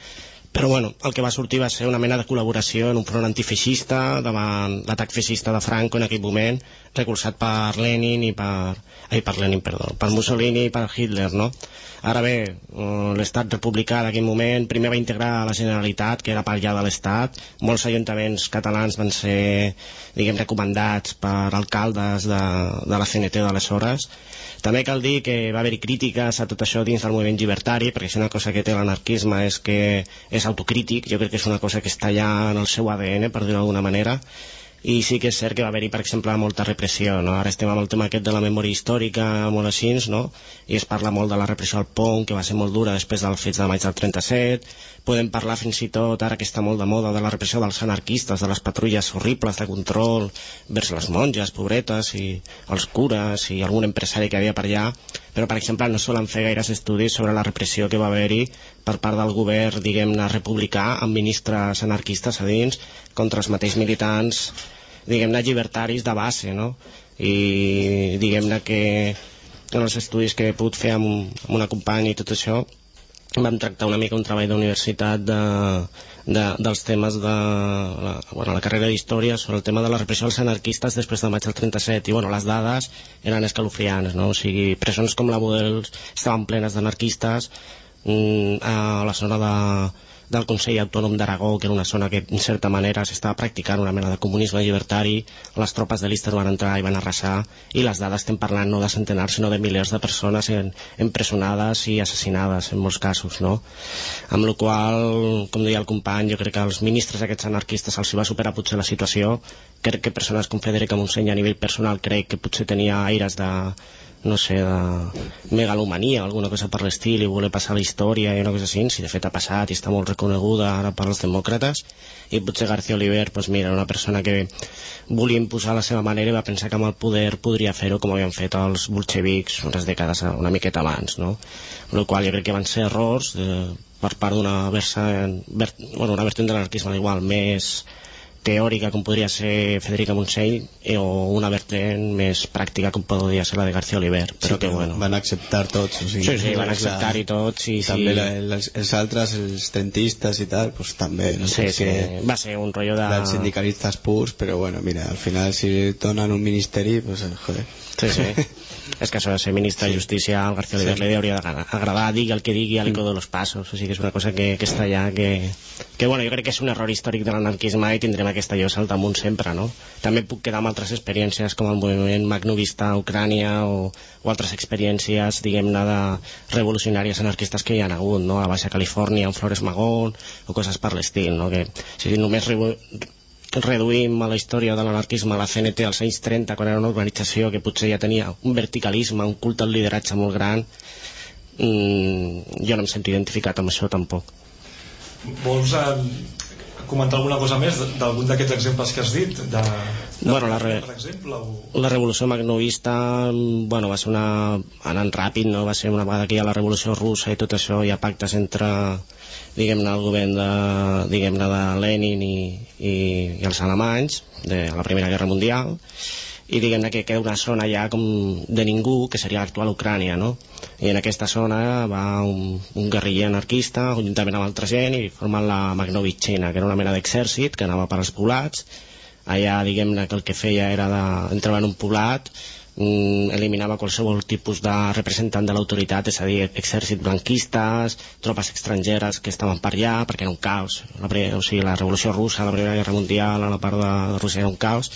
S5: però bueno, el que va sortir va ser una mena de col·laboració en un front antifeixista davant l'atac feixista de Franco en aquell moment recolzat per Lenin i per... Ai, per Lenin, perdó, per Mussolini i per Hitler, no? Ara bé, eh, l'estat republicà d'aquell moment primer va integrar la Generalitat, que era part ja de l'estat, molts ajuntaments catalans van ser, diguem, recomandats per alcaldes de, de la CNT d'aleshores, també cal dir que va haver-hi crítiques a tot això dins del moviment llibertari, perquè si una cosa que té l'anarquisme és que és autocrític, jo crec que és una cosa que està ja en el seu ADN, per dir-ho d'alguna manera, i sí que és cert que va haver-hi, per exemple, molta repressió, no? Ara estem amb el tema aquest de la memòria històrica, molt així, no? I es parla molt de la repressió al pont, que va ser molt dura després del fets de maig del 37, podem parlar fins i tot, ara que està molt de moda, de la repressió dels anarquistes, de les patrulles horribles de control vers les monges, pobretes, i els cures, i algun empresari que havia per allà, però, per exemple, no solen fer gaires estudis sobre la repressió que va haver-hi per part del govern, diguem-ne, republicà, amb ministres anarquistes a dins, contra els mateixos militants diguem-ne, llibertaris de base, no? I diguem-ne que en els estudis que he pogut fer amb, amb una companya i tot això vam tractar una mica un treball d'universitat de, de, dels temes de la, bueno, la carrera d'història sobre el tema de la repressió dels anarquistes després del maig del 37 i bueno, les dades eren escalofriants no? o sigui, presons com la Models estaven plenes d'anarquistes mm, a la zona de, del Consell Autònom d'Aragó, que era una zona que en certa manera s'estava practicant una mena de comunisme llibertari, les tropes de l'Istes van entrar i van arrasar, i les dades estem parlant no de centenars sinó de milers de persones en, empresonades i assassinades en molts casos, no? Amb la qual, com deia el company, jo crec que als ministres aquests anarquistes els va superar potser la situació, crec que persones com Federica Montseny a nivell personal crec que potser tenia aires de no sé, de megalomania, alguna cosa per l'estil, i voler passar la història i una cosa així, si de fet ha passat i està molt reconeguda ara per als demòcrates, i potser García Oliver, doncs mira, una persona que volia imposar la seva manera i va pensar que amb el poder podria fer-ho com havien fet els bolxevics unes dècades una miqueta abans, no? El qual jo crec que van ser errors eh, per part d'una versa, bueno, una versió de l'anarquisme igual més teòrica com podria ser Federica Montseny eh, o una vertent més pràctica com podria ser la de García Oliver però
S6: sí,
S5: que bueno
S6: van acceptar tots o sigui,
S5: sí, sí, van acceptar-hi tots i
S6: també
S5: sí.
S6: la, els, els altres, els tentistes i tal pues també no
S5: sí,
S6: sé
S5: sí.
S6: que
S5: va ser un rotllo de...
S6: dels sindicalistes purs però bueno, mira, al final si donen un ministeri pues, joder
S5: Sí, sí. és que això de ser ministre de Justícia al García Oliver sí. li hauria d'agradar, digui el que digui, al de los passos, o sigui que és una cosa que, que està allà, que, que bueno, jo crec que és un error històric de l'anarquisme i tindrem aquesta llosa al damunt sempre, no? També puc quedar amb altres experiències com el moviment magnovista a Ucrània o, o altres experiències, diguem-ne, de revolucionàries anarquistes que hi ha hagut, no? A Baixa Califòrnia, amb Flores Magón, o coses per l'estil, no? Que si només reduïm a la història de l'anarquisme a la CNT als anys 30 quan era una organització que potser ja tenia un verticalisme, un culte al lideratge molt gran. Mmm, jo no em sento identificat amb això tampoc.
S1: Vols eh, comentar alguna cosa més d'algun d'aquests exemples que has dit? De, de
S5: Bueno, la re-
S1: per exemple, o...
S5: La revolució magnovista bueno, va ser una... anant ràpid, no? va ser una vegada que hi ha la revolució russa i tot això, hi ha pactes entre diguem-ne el govern de, diguem-ne de Lenin i, i, i els alemanys de la Primera Guerra Mundial i diguem-ne que queda una zona ja com de ningú, que seria l'actual Ucrània, no? I en aquesta zona va un, un guerriller anarquista, juntament amb altra gent, i formen la Magnovitxina, que era una mena d'exèrcit que anava per als poblats. Allà, diguem-ne, que el que feia era de, entrava en un poblat, mm, eliminava qualsevol tipus de representant de l'autoritat, és a dir, exèrcit blanquistes, tropes estrangeres que estaven per allà, perquè era un caos. La, o sigui, la revolució russa, la Primera Guerra Mundial, a la part de, de Rússia era un caos,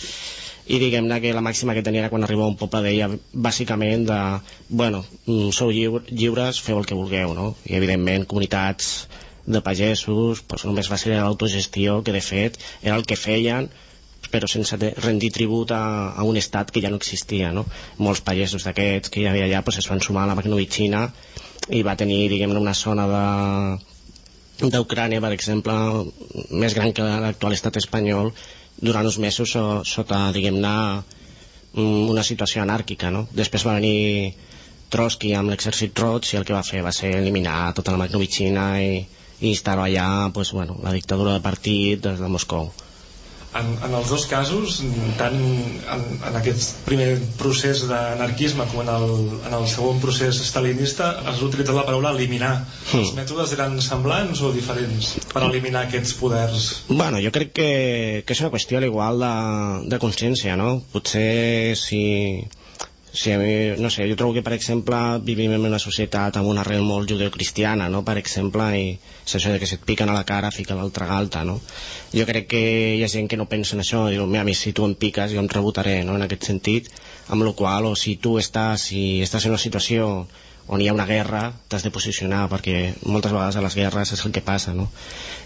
S5: i diguem-ne que la màxima que tenia era quan arribava un poble deia bàsicament de, bueno, mm, sou lliure, lliures, feu el que vulgueu, no? I evidentment comunitats de pagesos, doncs només va ser l'autogestió que de fet era el que feien però sense rendir tribut a, a un estat que ja no existia, no? Molts pagesos d'aquests que hi havia allà doncs es van sumar a la Magnovitxina i va tenir, diguem-ne, una zona de d'Ucrània, per exemple, més gran que l'actual estat espanyol, durant uns mesos so, sota, diguem-ne, mm, una situació anàrquica, no? Després va venir Trotsky amb l'exèrcit roig i el que va fer va ser eliminar tota la Magnovitxina i, i instal·lar allà pues, bueno, la dictadura de partit des de Moscou.
S1: En, en els dos casos, tant en, en aquest primer procés d'anarquisme com en el, en el segon procés stalinista, has utilitzat la paraula eliminar.
S5: Hmm.
S1: Els mètodes eren semblants o diferents per eliminar aquests poders?
S5: Bueno, jo crec que, que és una qüestió a l'igual de, de consciència, no? Potser si, si a mi, no sé, jo trobo que per exemple vivim en una societat amb una arrel molt judeocristiana, no? Per exemple, i és això de que si et piquen a la cara fica l'altra galta, no? Jo crec que hi ha gent que no pensa en això, diu, mira, a mi si tu em piques jo em rebotaré, no? En aquest sentit, amb la qual o si tu estàs, si estàs en una situació on hi ha una guerra, t'has de posicionar, perquè moltes vegades a les guerres és el que passa, no?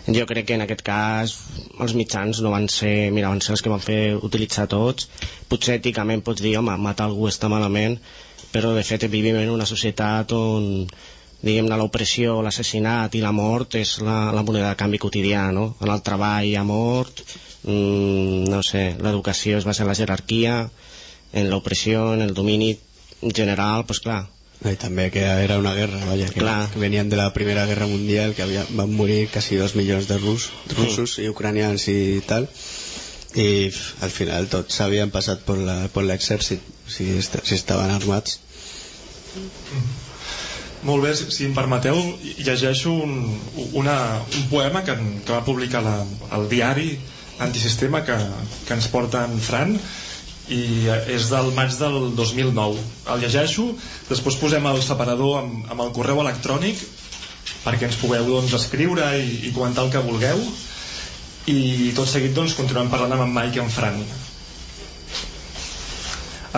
S5: Jo crec que en aquest cas els mitjans no van ser, mira, van ser els que van fer utilitzar tots. Potser èticament pots dir, home, matar algú està malament, però de fet vivim en una societat on diguem-ne l'opressió, l'assassinat i la mort és la, la moneda de canvi quotidià, no? En el treball hi ha mort, mm, no sé, l'educació es basa en la jerarquia, en l'opressió, en el domini general, pues clar,
S6: No, y también que era una guerra, vaya, que,
S5: Clar.
S6: que venían de la Primera Guerra Mundial, que había, van a morir casi dos millones de rus, rusos y ucranianos y tal. Y pf, al final tots s'havien passat per l'exèrcit, si, est si estaven armats.
S1: Molt bé, si em permeteu, llegeixo un, una, un poema que, que va publicar la, el diari Antisistema que, que ens porta en Fran i és del maig del 2009. El llegeixo, després posem el separador amb, amb el correu electrònic perquè ens pugueu doncs, escriure i, i comentar el que vulgueu i tot seguit doncs, continuem parlant amb en Mike i en Fran.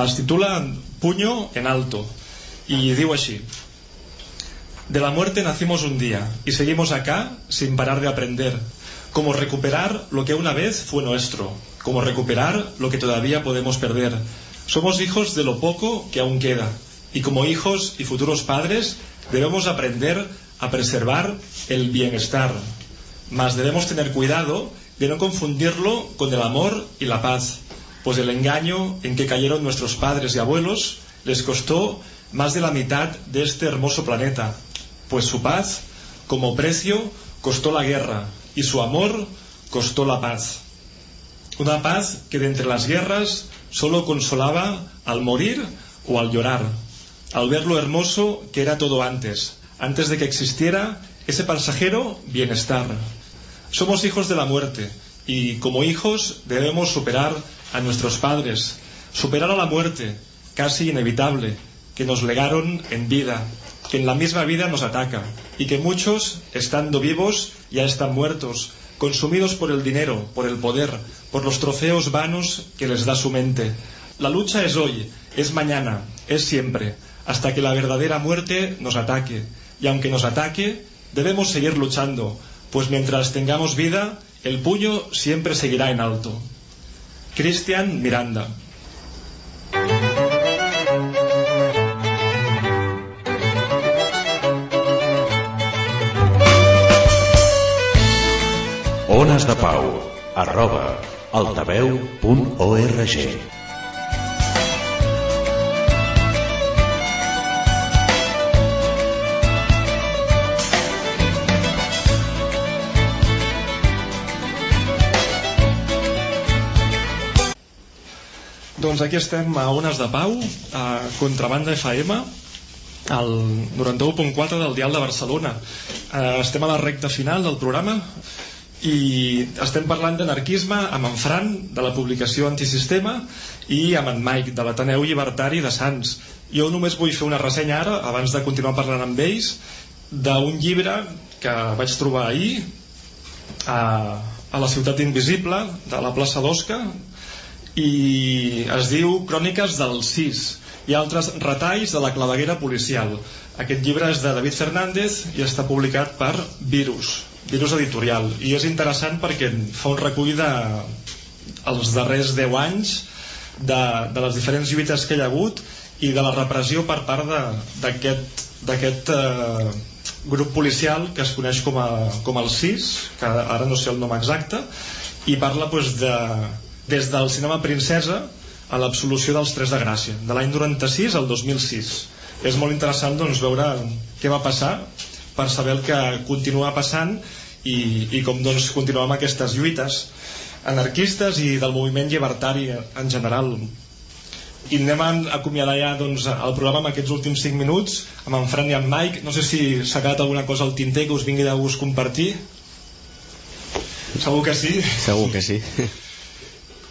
S1: Es titula Puño en alto y digo así. De la muerte nacimos un día y seguimos acá sin parar de aprender. Cómo recuperar lo que una vez fue nuestro. Cómo recuperar lo que todavía podemos perder. Somos hijos de lo poco que aún queda. Y como hijos y futuros padres debemos aprender a preservar el bienestar. Mas debemos tener cuidado de no confundirlo con el amor y la paz, pues el engaño en que cayeron nuestros padres y abuelos les costó más de la mitad de este hermoso planeta, pues su paz, como precio, costó la guerra y su amor costó la paz. Una paz que de entre las guerras solo consolaba al morir o al llorar, al ver lo hermoso que era todo antes, antes de que existiera ese pasajero bienestar. Somos hijos de la muerte y como hijos debemos superar a nuestros padres, superar a la muerte, casi inevitable, que nos legaron en vida, que en la misma vida nos ataca y que muchos, estando vivos, ya están muertos, consumidos por el dinero, por el poder, por los trofeos vanos que les da su mente. La lucha es hoy, es mañana, es siempre, hasta que la verdadera muerte nos ataque. Y aunque nos ataque, debemos seguir luchando, pues mientras tengamos vida, el puño siempre seguirá en alto. Cristian Miranda.
S7: Ones de Pau, arroba, altaveu.org.
S1: Doncs aquí estem a Ones de Pau, a Contrabanda FM, al 91.4 del Dial de Barcelona. Eh, estem a la recta final del programa i estem parlant d'anarquisme amb en Fran, de la publicació Antisistema, i amb en Mike, de l'Ateneu Llibertari de Sants. Jo només vull fer una ressenya ara, abans de continuar parlant amb ells, d'un llibre que vaig trobar ahir a, a la ciutat invisible de la plaça d'Osca i es diu Cròniques del 6 i altres retalls de la claveguera policial. Aquest llibre és de David Fernández i està publicat per Virus, Virus Editorial. I és interessant perquè fa un recull de els darrers 10 anys de, de les diferents lluites que hi ha hagut i de la repressió per part d'aquest eh, grup policial que es coneix com, a, com el CIS, que ara no sé el nom exacte, i parla doncs, de, des del cinema Princesa a l'absolució dels Tres de Gràcia, de l'any 96 al 2006. És molt interessant doncs, veure què va passar per saber el que continua passant i, i com doncs, continuar amb aquestes lluites anarquistes i del moviment llibertari en general. I anem a acomiadar ja doncs, el programa en aquests últims 5 minuts amb en Fran i en Mike. No sé si s'ha quedat alguna cosa al tinter que us vingui de gust compartir. Segur que sí?
S6: Segur que sí.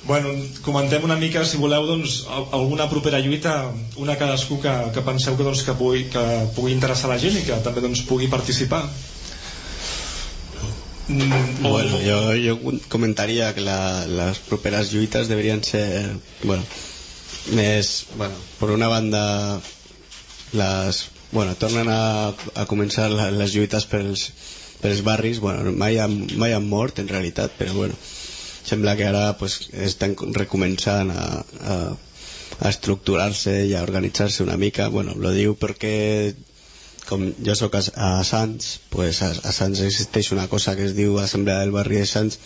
S1: Bueno, comentem una mica, si voleu, doncs, alguna propera lluita, una cadascú que, que penseu que, doncs, que, pugui, que pugui interessar la gent i que també doncs, pugui participar.
S6: Mm, bueno, yo, yo comentaría que la, las properas lluitas deberían ser, bueno, més, bueno, por una banda les, bueno, tornen a, a començar les lluites pels, pels barris, bueno, mai han, mai han mort en realitat, però bueno, sembla que ara pues, estan recomençant a, a, a estructurar-se i a organitzar-se una mica, bueno, lo diu perquè com jo sóc a, a Sants pues a, a Sants existeix una cosa que es diu Assemblea del Barri de Sants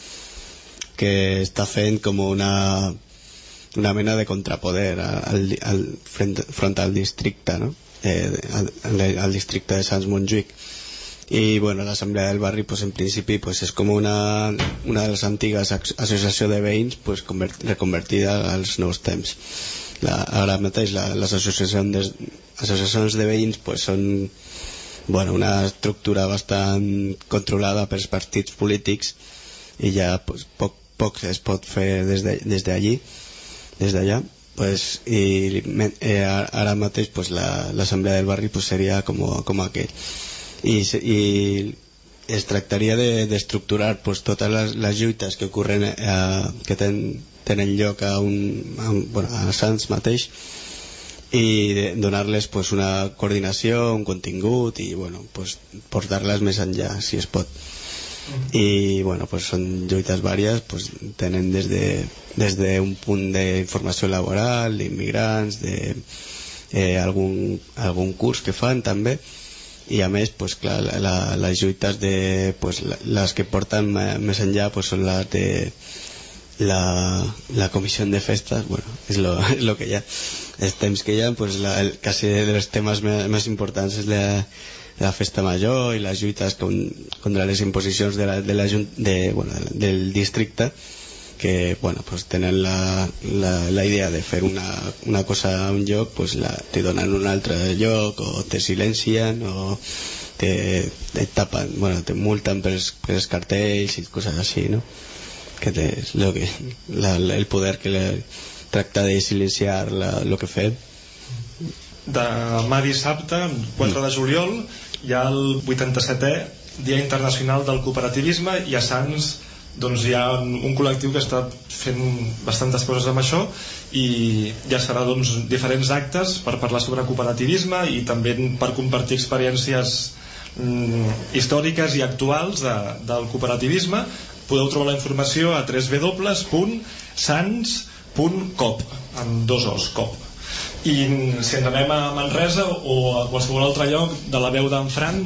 S6: que està fent com una una mena de contrapoder al, al, front, front al districte no? eh, al, al districte de Sants Montjuïc i bueno, l'assemblea del barri pues, en principi pues, és com una, una de les antigues associació de veïns pues, convert, reconvertida als nous temps. La, ara mateix la, les associacions de, associacions de veïns pues, són bueno, una estructura bastant controlada pels partits polítics i ja pues, poc, poc es pot fer des d'allí de, des d'allà pues, i eh, ara mateix pues, l'assemblea la, del barri pues, seria com, com aquell i, i es tractaria d'estructurar de, pues, totes les, les lluites que ocorren eh, que ten, tenen lloc a, un, a, bueno, a Sants mateix i donar-les pues, una coordinació, un contingut i bueno, pues, portar-les més enllà si es pot. I bueno, pues són lluites vàries pues, tenen des de, des de un punt d'informació laboral d'immigrants de eh, algun, algun curs que fan també i a més pues, clar, la, les lluites de, pues, les que porten més enllà pues, són les de la, la comissió de festes bueno, és lo, és lo que hi ha. Els temps que hi ha pues, la, el, quasi dels temes més, més importants és la, la festa major i les lluites con, contra les imposicions de la, de la, de, bueno, del districte que bueno, pues tenen la, la, la idea de fer una, una cosa a un lloc pues la, te donen un altre lloc o te silencien o te, te tapen, bueno, te multen pels, pels cartells i coses així, no? Que te, lo que, la, el poder que le, tracta de silenciar la, lo que fem.
S1: Demà dissabte, 4 de juliol, hi ha el 87è Dia Internacional del Cooperativisme i a Sants doncs hi ha un col·lectiu que està fent bastantes coses amb això i ja serà doncs, diferents actes per parlar sobre cooperativisme i també per compartir experiències mm, històriques i actuals de, del cooperativisme. Podeu trobar la informació a www.sans.cop amb dos os, cop. I si ens anem a Manresa o a qualsevol altre lloc de la veu d'en Fran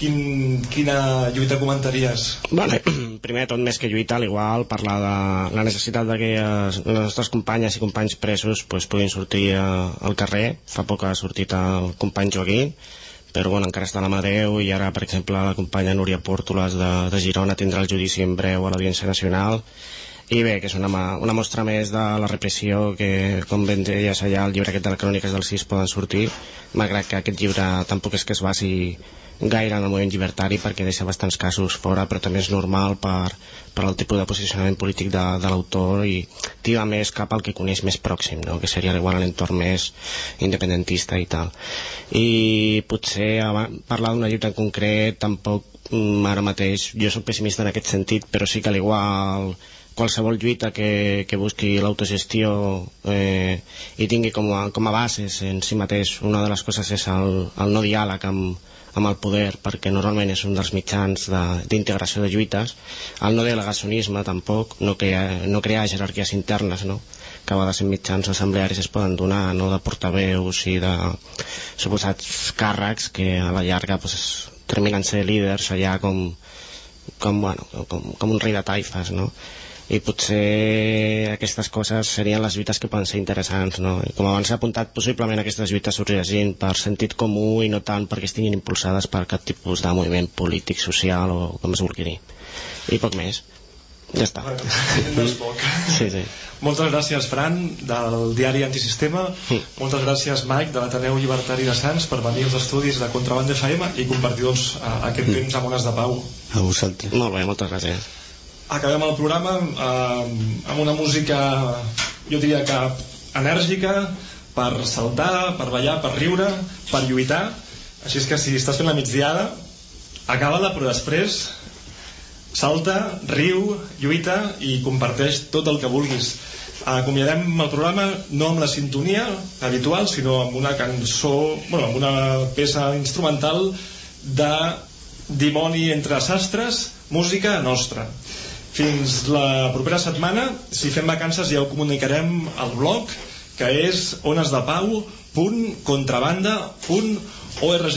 S1: quin, quina lluita comentaries?
S5: Vale, primer tot, més que lluita, al igual, parlar de la necessitat de que les nostres companyes i companys presos pues, puguin sortir eh, al carrer. Fa poc ha sortit el company Joaquín, però bueno, encara està a la mà Déu i ara, per exemple, la companya Núria Pòrtoles de, de Girona tindrà el judici en breu a l'Audiència Nacional i bé, que és una, una mostra més de la repressió que, com ben deies allà, el llibre aquest de les cròniques del 6 poden sortir, malgrat que aquest llibre tampoc és que es basi gaire en el moviment llibertari perquè deixa bastants casos fora, però també és normal per, per el tipus de posicionament polític de, de l'autor i tira més cap al que coneix més pròxim, no? que seria igual a l'entorn més independentista i tal. I potser parlar d'una lluita en concret tampoc mm, ara mateix, jo sóc pessimista en aquest sentit, però sí que al igual qualsevol lluita que, que busqui l'autogestió eh, i tingui com a, com a bases en si mateix una de les coses és el, el no diàleg amb, amb el poder perquè normalment és un dels mitjans d'integració de, de lluites el no delegacionisme tampoc no crear, no crear jerarquies internes no? que a vegades en mitjans assemblearis es poden donar no? de portaveus i de suposats càrrecs que a la llarga pues, terminen ser líders allà com, com, bueno, com, com un rei de taifes no? I potser aquestes coses serien les lluites que poden ser interessants no? I com abans s'ha apuntat possiblement aquestes lluites sorgeixin per sentit comú i no tant perquè estiguin impulsades per cap tipus de moviment polític, social o com es vulgui dir. I poc més. Ja està.
S1: És poc.
S5: Sí, sí.
S1: moltes gràcies Fran del diari Antisistema.
S5: Sí.
S1: moltes gràcies Mike de l'Ateneu Llibertari de Sants per venir als estudis de Contraband FM i compartir doncs, aquest temps amb Ones de Pau.
S6: A vosaltres.
S5: Molt bé, moltes gràcies
S1: acabem el programa eh, amb una música jo diria que enèrgica per saltar, per ballar, per riure per lluitar. Així és que si estàs fent la migdiada acaba-la però després salta, riu, lluita i comparteix tot el que vulguis. Acomiadem el programa no amb la sintonia habitual sinó amb una cançó bueno, amb una peça instrumental de Dimoni entre sastres música nostra fins la propera setmana, si fem vacances ja ho comunicarem al blog, que és onesdepau.contrabanda.org.